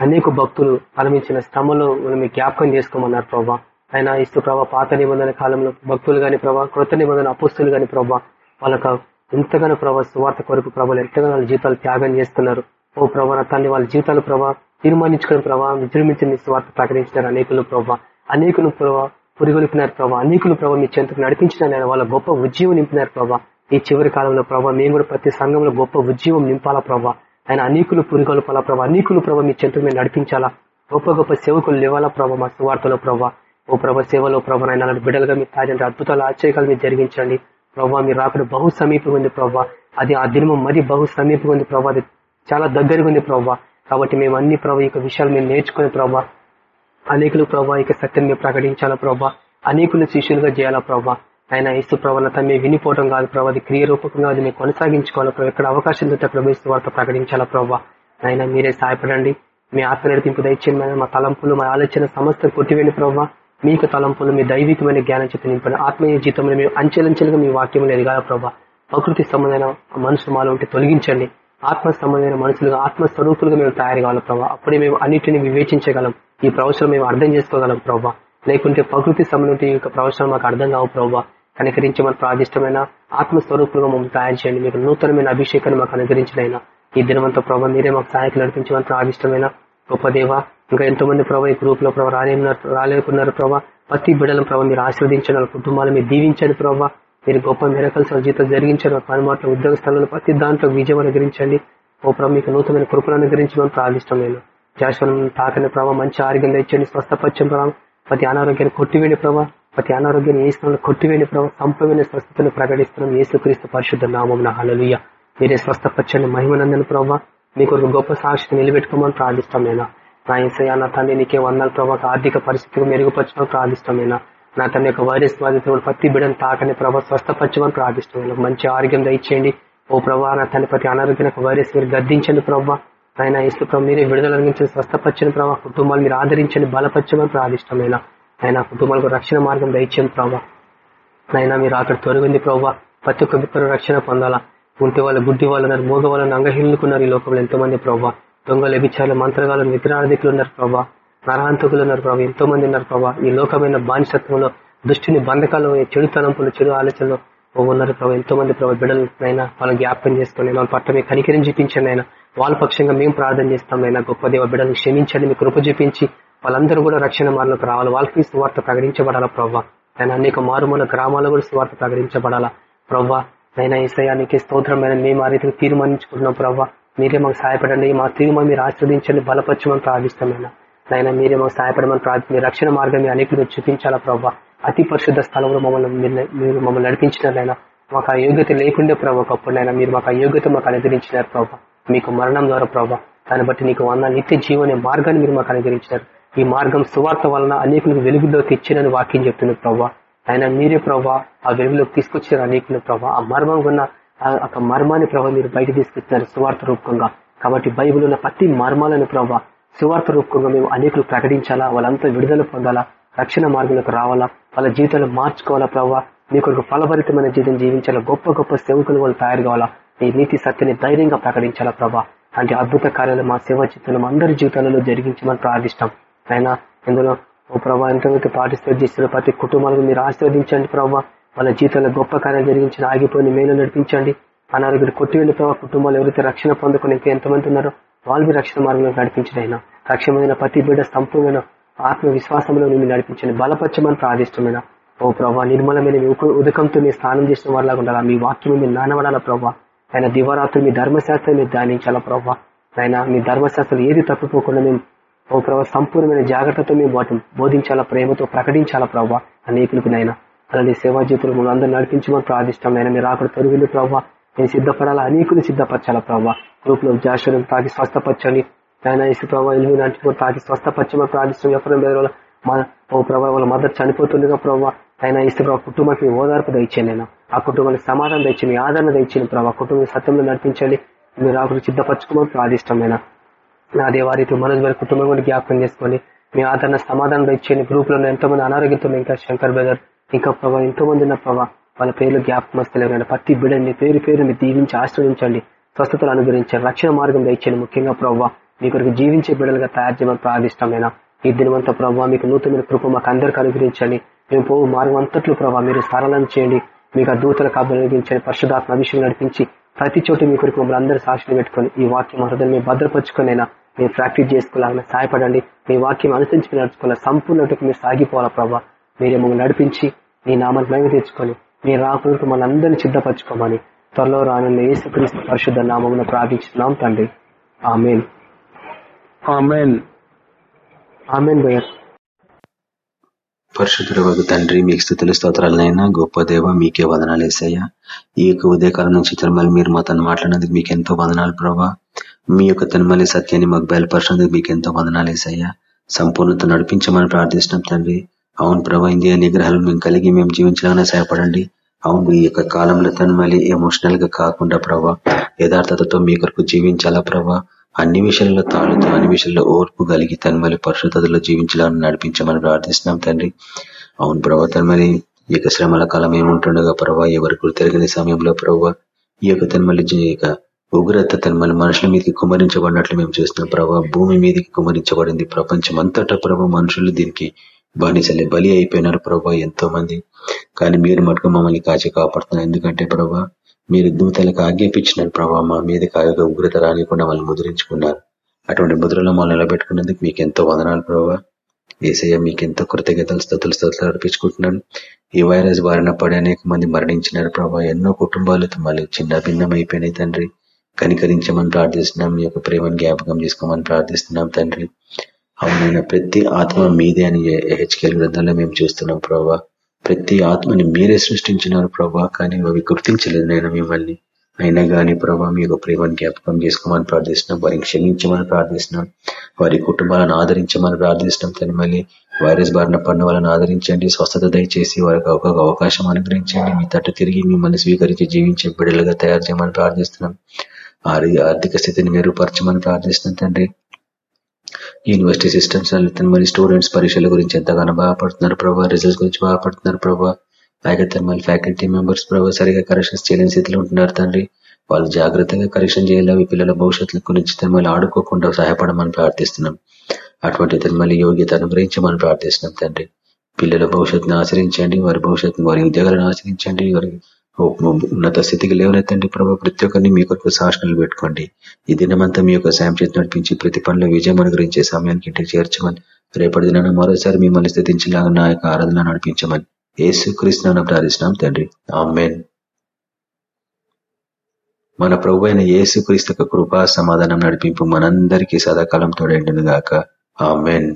అనేక భక్తులు అలమించిన శ్రమలో మీ జ్ఞాపకం చేసుకోమన్నారు ప్రభా. ఆయన ఇస్తూ ప్రభా పాత నిబంధన కాలంలో భక్తులు గాని ప్రభా కృత నిబంధన అపుస్తులు గాని ప్రభా వాళ్ళకు ఎంతగానో ప్రభా సువార్త కొరకు ప్రభాలు ఎంతగానో వాళ్ళ జీవితాలు త్యాగం చేస్తున్నారు. ఓ ప్రభా తల్లి వాళ్ళ జీవితాలు ప్రభా తీర్మానించుకుని ప్రభా విజృంభించిన స్వార్థ ప్రకటించినారు అనేకులు ప్రభా. అనేకులు ప్రభా పురిగొలిపినారు ప్రభా. అనేకులు ప్రభా మీ చెంతకు నడిపించిన వాళ్ళ గొప్ప ఉద్యమం నింపినారు ప్రభా. ఈ చివరి కాలంలో ప్రభా మేము కూడా ప్రతి సంఘంలో గొప్ప ఉద్యమం నింపాలా ప్రభా. ఆయన అనేకులు పురిగొల్పాలా ప్రభా. అనేకులు ప్రభా మీ చెంతకు మేము నడిపించాలా. గొప్ప గొప్ప సేవకులు లేవాలా ప్రభా మా సువార్తలో ప్రభా. ఓ ప్రభ సేవలో ప్రభావ ఆయన బిడ్డలుగా మీరు తాజంటే అద్భుతాలు ఆశ్చర్యాలు మీరు జరిగించండి. ప్రభావ మీరు రాకడ బహు సమీపంగా ఉంది ప్రభావ అది ఆ దినము మరి బహు సమీపంగా ఉంది ప్రభావ అది చాలా దగ్గరగా ఉంది ప్రభావ కాబట్టి మేము అన్ని ప్రభావ యొక్క విషయాలు మేము నేర్చుకునే ప్రభావ అనేకులు ప్రభావ యొక్క సత్యం మేము ప్రకటించాలా ప్రభావ అనేకులు శిష్యులుగా చేయాలా ప్రభావ ఆయన ఇస్తు ప్రవణత మేము వినిపోవడం కాదు ప్రభావ అది క్రియ రూపకంగా అది మేము కొనసాగించుకోవాలి ప్రభావ ఎక్కడ అవకాశం ఉంటే ప్రభుత్వ వార్త ప్రకటించాలా ప్రభావ ఆయన మీరే సహాయపడండి. మీ ఆత్మ నడిపింపు దయచేయండి. మా తలంపులు మా ఆలోచన సమస్త కొట్టివేయండి ప్రభావ మీకు తలంపులు మీ దైవికమైన జ్ఞానం చేత నింపండి ఆత్మీయ జీవితంలో మీరు అంచెలంచెలుగా మీ వాక్యం ఎదగాల ప్రభావ ప్రకృతి సంబంధమైన మనుషులు మాలో ఉంటే తొలగించండి. ఆత్మ సంబంధమైన మనుషులుగా ఆత్మస్వరూపులుగా మేము తయారు కావాలి ప్రభావ అప్పుడే మేము అన్నింటినీ వివేచించగలం. ఈ ప్రవచనం మేము అర్థం చేసుకోగలం ప్రభావ లేకుంటే ప్రకృతి సంబంధించి యొక్క ప్రవచనం మాకు అర్థం కావు ప్రభావ కనికరించమని ప్రాదిష్టమైన ఆత్మస్వరూపులుగా మమ్మల్ని తయారు చేయండి. మీకు నూతనమైన అభిషేకాన్ని మాకు అనుగ్రహించినైనా ఈ దినవంత ప్రభావ మీరే మాకు సహాయకులు నడిపించమని ప్రాదిష్టమైన గొప్ప దేవ ఇంకా ఎంతో మంది ప్రభావ ఈ గ్రూప్లో ప్రభావ రాలేకున్నారు రాలేకున్నారు ప్రభావ ప్రతి బిడ్డల ప్రభావ మీరు ఆశీర్వదించండి వాళ్ళ కుటుంబాలు మీరు దీవించండి ప్రభావ మీరు గొప్ప మెరకల్స్ జీతం జరిగించండి పనిమాట్ల ఉద్యోగ స్థలంలో ప్రతి దాంట్లో విజయం అనుగ్రహించండి. ఓ ప్రభు మీకు నూతనమైన కృపలు అనుగ్రహించమని నేను జాస్వరం తాకని ప్రభావ మంచి ఆరోగ్యం తెచ్చండి స్వస్థపచ్చని ప్రభావం ప్రతి అనారోగ్యాన్ని కొట్టివేండి ప్రభావ ప్రతి అనారోగ్యాన్ని ఏ స్థలంలో కొట్టివేండి ప్రభావ సంపమైన స్వస్థతను ప్రకటిస్తున్నాం. ఏసుక్రీస్తు పరిశుద్ధ నామం హలలుయ మీరే స్వస్థపచ్చని మహిమనందని ప్రభావ మీకు ఒక గొప్ప సాక్షిని నిలబెట్టుకోమని ప్రార్థిస్తాం నేను ఏసయ్య నా తండ్రి నీకే వందల ప్రభావ ఆర్థిక పరిస్థితికి మెరుగుపరచడం ప్రార్థిష్టమైన? నా తన యొక్క వైరస్ బాధితుడు ప్రతి బిడ్డను తాకని ప్రభావ స్వస్థపరచమని ప్రార్థిష్టమైన? మంచి ఆరోగ్యం దయచేయండి. ఓ ప్రభా నా తన ప్రతి అనారోగ్యం వైరస్ మీరు గద్దించండి ప్రభావ ఆయన ఇసు ప్రభావ మీరే విడుదల అందించండి స్వస్థపచ్చని ప్రభావ కుటుంబాలు మీరు ఆదరించండి బలపరచమని ప్రార్థిష్టమైన? ఆయన కుటుంబాలకు రక్షణ మార్గం దయచేయండి ప్రభావ ఆయన మీరు అక్కడ తొలగింది ప్రభావ ప్రతి ఒక్క రక్షణ పొందాలా. ఉంటే వాళ్ళు గుడ్డి వాళ్ళు ఉన్నారు మోగ వాళ్ళని అంగహీనుకున్నారు ఈ లోకంలో ఎంతో మంది ప్రభావ దొంగలు ఎబిచారు మంత్రగాలు విగ్రహాధికులు ఉన్నారు ప్రభావ నరహంతకులు ఉన్నారు ప్రభా. ఎంతో మంది ఉన్నారు ప్రభా. ఈ లోకమైన బానిసత్వంలో దృష్టిని బంధకాలు చెడు తలంపులు చెడు ఆలోచనలు ఉన్నారు ప్రభావ ఎంతో మంది ప్రభావ బిడ్డలైనా వాళ్ళని జ్ఞాపకం చేసుకుని వాళ్ళ పట్ల మీ కనికరిని చూపించండి అయినా వాళ్ళ పక్షంగా మేము ప్రార్థన చేస్తాం అయినా గొప్ప దేవ బిడ్డలను క్షమించండి మీ కృప చూపించి వాళ్ళందరూ కూడా రక్షణ మార్లకు రావాలి. వాళ్ళకి స్వార్థ ప్రకటించబడాలా ప్రవ్వా ఆయన అనేక మారుమూల గ్రామాల్లో కూడా స్వార్థ ప్రకటించబడాలా ప్రవ్వా అయినా ఈసయానికి స్తోత్రమైన మేము ఆ రీతికి తీర్మానించుకుంటున్నాం ప్రవ్వా మీరే మాకు సహాయపడండి. మా తీర్మానం మీరు ఆశ్రవదించండి. బలపరచమని ప్రార్థిస్తామైనా నాయన. మీరే మాకు సహాయపడమని ప్రార్థి మీ రక్షణ మార్గం మీ అనేకులు చూపించాలా ప్రభావ అతి పరిశుద్ధ స్థలంలో మమ్మల్ని మీరు మమ్మల్ని నడిపించినారైనా మాకు ఆ యోగ్యత లేకుండే ప్రభావ ఒకప్పుడునైనా మీరు మాకు ఆ యోగ్యత మాకు అనుగ్రహించినారు ప్రభావ మీకు మరణం ద్వారా ప్రభావ దాన్ని బట్టి నీకు వంద నిత్య జీవనే మార్గాన్ని మీరు మాకు అనుగ్రహించినారు. ఈ మార్గం సువార్త వలన అనేకులకు వెలుగులోకి ఇచ్చినని వాక్యం చెప్తున్నారు ప్రభావ ఆయన మీరే ప్రభావ ఆ వెలుగులోకి తీసుకొచ్చిన అనేకులు ప్రభావ ఆ మర్మం ఉన్న ఆ మర్మాన్ని ప్రభావ మీరు బయట తీసుకొచ్చినారు సువార్త రూపంగా కాబట్టి బైబుల్ ఉన్న ప్రతి మర్మాలను ప్రభావ సువార్త రూపంగా మేము అనేకులు ప్రకటించాలా? వాళ్ళంతా విడుదల పొందాలా? రక్షణ మార్గంలోకి రావాలా? వాళ్ళ జీవితాలు మార్చుకోవాలా ప్రభావ మీ కొరకు ఫలభరితమైన జీవితం జీవించాలా? గొప్ప గొప్ప సేవకులు వాళ్ళు తయారు కావాలా? ఈ నీతి సత్యని ధైర్యంగా ప్రకటించాలా ప్రభా? అంటే అద్భుత కార్యాలు మా సేవ చిత్రం అందరి జీవితాలలో జరిగించమని ప్రార్థిస్తాం. అయినా ఇందులో ఓ ప్రభా ఎంతమంది పార్టిసిపేట్ చేస్తున్న ప్రతి కుటుంబాలను మీరు ఆశీర్వదించండి ప్రభావ వాళ్ళ జీవితంలో గొప్ప కార్యం జరిగించిన ఆగిపోయిన మేలు నడిపించండి. అనారోగ్యం కొట్టివెళ్ళి ప్రభావ కుటుంబాలు ఎవరైతే రక్షణ పొందుకుని ఇంకా ఎంతమంది ఉన్నారో వాళ్ళు రక్షణ మార్గంలో నడిపించడం అయినా రక్షమైన ప్రతి బిడ్డ సంపూర్ణ ఆత్మవిశ్వాసంలో నిన్ను నడిపించండి. బలపరచమని ప్రార్థిష్టమైన ఓ ప్రభా నిర్మలమైన ఉదకంతో మీ స్నానం చేసిన వాళ్ళగా ఉండాలా మీ వాక్యం మీరు నానబడాలా ప్రభా? ఆయన దివరాత్రులు మీ ధర్మశాస్త్రం మీరు ధ్యానించాలా ప్రభావ ఆయన మీ ధర్మశాస్త్రం ఏది తప్పిపోకుండా మేము ఓ ప్రభావ సంపూర్ణమైన జాగ్రత్తతో మేము వాటిని బోధించాలా ప్రేమతో ప్రకటించాలా ప్రభావ అనేకులకు నైనా అలాంటి సేవా జీతులు మనం అందరూ నడిపించమని ప్రార్థిష్టం అయినా మీరు అక్కడ తొలగిలు ప్రభావ నేను సిద్ధపడాలా? అనేకులు సిద్ధపరచాలా ప్రభావ గ్రూప్లో జాషులను తాకి స్వస్థపరచండి. ఆయన ఇసు ప్రభావ ఇల్లు నాటి కూడా తాకి స్వస్థపచ్చమని ప్రార్థిస్తాం ఎప్పుడు బెదరలో ఓ ప్రభావ వాళ్ళ మద్దతు చనిపోతుండగా ప్రభావ ఆయన ఇసు ప్రభావ కుటుంబానికి ఓదార్పు దయచేయండి నేను ఆ కుటుంబానికి సమాధానం దయచేయండి ఆదరణ దయచేయండి ప్రభావ కుటుంబం సత్యంలో నడిపించండి. మీరు అక్కడ సిద్ధపరచుకోమని ప్రార్థిష్టమైన నా దేవారితో మనసు గారి కుటుంబం కూడా జ్ఞాపకం చేసుకోండి. మీ ఆదరణ సమాధానం దయచేయండి. గ్రూప్లో ఎంతో మంది అనారోగ్యంతో ఇంకా శంకర్ బ్రదర్ ఇంకా ప్రభావ ఎంతో మంది ఉన్న ప్రభావ వాళ్ళ పేర్లు జ్ఞాపకం వస్తలేరు ప్రతి బిడ్డని పేరు పేరు మీరు దీవించి ఆశ్రయించండి స్వస్థతలు అనుగ్రహించండి రక్షణ మార్గం దయచేయండి. ముఖ్యంగా ప్రభావ మీ కొరకు జీవించే బిడ్డలుగా తయారు చేయమని ప్రార్థిష్టమైన ఈ దినవంత ప్రభావ మీకు నూతన కృప మాకు అందరికీ అనుగ్రహించండి. మేము పోవు మార్గం అంతట్లో ప్రభావ మీరు సరళం చేయండి. మీకు ఆ దూతలకు అభినందించండి పరిశుధాత్మ అభిషేకం నడిపించి ప్రతి చోట మీ కొరకు మమ్మల్ని అందరూ సాక్షులు పెట్టుకొని ఈ వాక్యం హృదయం మేము భద్రపరుచుకునైనా మీరు ప్రాక్టీస్ చేసుకోవాలని సహాయపడండి. మీ వాక్యం అనుసరించి నడుచుకోవాలి సంపూర్ణ మీరు సాగిపోవాలా ప్రభావ మీరే మమ్మల్ని నడిపించి మీ నామాన్ని మేము తెచ్చుకొని మీ రాకులకు మన అందరినీ సిద్ధపరచుకోమని త్వరలో రానున్న ఏసుక్రీస్తు పరిశుద్ధ నామం ప్రార్థించున్నాం తండ్రి. ఆమెన్. ఆమెన్. ఆమెన్ భయర్ పరిశుద్ధుడు తండ్రి మీకు స్థుతుల స్తోత్రాలనైనా గొప్ప దేవ మీకే వదనాలు వేసాయ్యా ఈ యొక్క ఉదయకాలం నుంచి తిరుమల మీరు మా తను మాట్లాడినందుకు మీకు ఎంతో వదనాలు ప్రభా. మీ యొక్క తిరుమల సత్యాన్ని మాకు బయలుపరిచినందుకు మీకు ఎంతో వదనాలు వేసాయ్యా సంపూర్ణత నడిపించమని ప్రార్థిస్తున్నాం తండ్రి. అవును ప్రభా ఇంద్రియ నిగ్రహాలు మేము కలిగి మేము జీవించాలనే సహాయపడండి. అవును ఈ యొక్క కాలంలో తను మళ్ళీ ఎమోషనల్గా కాకుండా ప్రభా యథార్థతతో మీ కొరకు జీవించాలా ప్రభా? అన్ని విషయాల్లో తాళుతూ అన్ని విషయాల్లో ఓర్పు కలిగి తన్మలి పరిశుద్ధతలో జీవించాలని నడిపించమని ప్రార్థిస్తున్నాం తండ్రి. అవును ప్రభా తన్మలి ఈ యొక్క శ్రమల కాలం ఏముంటుండగా ప్రభా ఎవరికి తిరగని సమయంలో ప్రభా ఈ యొక్క తన్మలి యొక్క ఉగ్రత తన్మలి మనుషుల మీదకి కుమరించబడినట్లు మేము చూస్తున్నాం ప్రభా భూమి మీదకి కుమరించబడింది ప్రపంచం అంతటా ప్రభా మనుషులు దీనికి బానిసలే బలి అయిపోయినారు ప్రభా ఎంతో మంది కానీ మీరు మటుకు మమ్మల్ని కాచి కాపాడుతున్నారు. ఎందుకంటే ప్రభా మీరు దూతలకు ఆజ్ఞాపించినారు ప్రభావ మా మీద కాయగా ఉగ్రత రానికుండా వాళ్ళు ముద్రించుకున్నారు. అటువంటి ముద్రలో మనం నిలబెట్టుకున్నందుకు మీకు ఎంతో వదనాలు ప్రభావ ఏసయ్య మీకు ఎంతో కృతజ్ఞతలు స్థుతులు స్థుతులు అర్పించుకుంటున్నాను. ఈ వైరస్ బారిన పడి అనేక మంది మరణించినారు ప్రభావ ఎన్నో కుటుంబాలు మళ్ళీ చిన్న భిన్నమైపోయినాయి అయిపోయినాయి తండ్రి. కనికరించమని ప్రార్థిస్తున్నాం. మీ యొక్క ప్రేమను జ్ఞాపకం చేసుకోమని ప్రార్థిస్తున్నాం తండ్రి. అవునైనా ప్రతి ఆత్మ మీదే అని హెచ్కేల్ గ్రంథంలో మేము చూస్తున్నాం ప్రభావ ప్రతి ఆత్మని మీరే సృష్టించినారు ప్రభా కానీ అవి గుర్తించలేదు నేను మిమ్మల్ని. అయినా కానీ ప్రభా మీ యొక్క ప్రేమను జ్ఞాపకం చేసుకోమని ప్రార్థిస్తున్నాం వారిని క్షమించమని ప్రార్థిస్తున్నాం వారి కుటుంబాలను ఆదరించమని ప్రార్థిస్తున్నాం తను మళ్ళీ వైరస్ బారిన పడిన వాళ్ళని ఆదరించండి స్వస్థత దయచేసి వారికి ఒక అవకాశం అనుగ్రహించండి మీ తట్టు తిరిగి మిమ్మల్ని స్వీకరించి జీవించే బిడ్డలుగా తయారు చేయమని ప్రార్థిస్తున్నాం. ఆర్థిక స్థితిని మెరుగుపరచమని ప్రార్థిస్తున్నాం తండ్రి. యూనివర్సిటీ సిస్టమ్స్ మరి స్టూడెంట్స్ పరీక్షల గురించి ఎంతగానో బాధపడుతున్నారు ప్రభావ రిజల్ట్స్ గురించి బాధపడుతున్నారు ప్రభావ అలాగే మళ్ళీ ఫ్యాకల్టీ మెంబర్స్ ప్రభావ సరిగా కరెక్షన్స్ చేయలేని స్థితిలో ఉంటున్నారు తండ్రి. వాళ్ళు జాగ్రత్తగా కరెక్షన్ చేయాలి? పిల్లల భవిష్యత్తు గురించి మళ్ళీ ఆడుకోకుండా సహాయపడమని ప్రార్థిస్తున్నాం. అటువంటి తిరుమల యోగ్యత అనుగ్రహించమని ప్రార్థిస్తున్నాం తండ్రి. పిల్లల భవిష్యత్తును ఆచరించండి వారి భవిష్యత్తును వారి ఉద్యోగాలను ఆశ్రయించండి వారి ఉన్నత స్థితికి లేవనెత్తండి ప్రభావ ప్రతి ఒక్కరిని మీ కొరకు సాక్షణలు పెట్టుకోండి. ఈ దినమంతా మీ యొక్క సాయం చేతి నడిపించి ప్రతి పనిలో విజయం అనుగ్రహించే సమయానికి ఇంటికి చేర్చమని రేపటి దినాన్ని మరోసారి మిమ్మల్ని స్థితించేలాగా నా యొక్క ఆరాధన నడిపించమని ఏసు కృష్ణ ప్రార్థిస్తున్నాం తండ్రి. ఆమెన్. మన ప్రభు అయిన ఏసు క్రీస్తు కృపా సమాధానం నడిపింపు మనందరికీ సదాకాలం తోడైండును గాక ఆమెన్.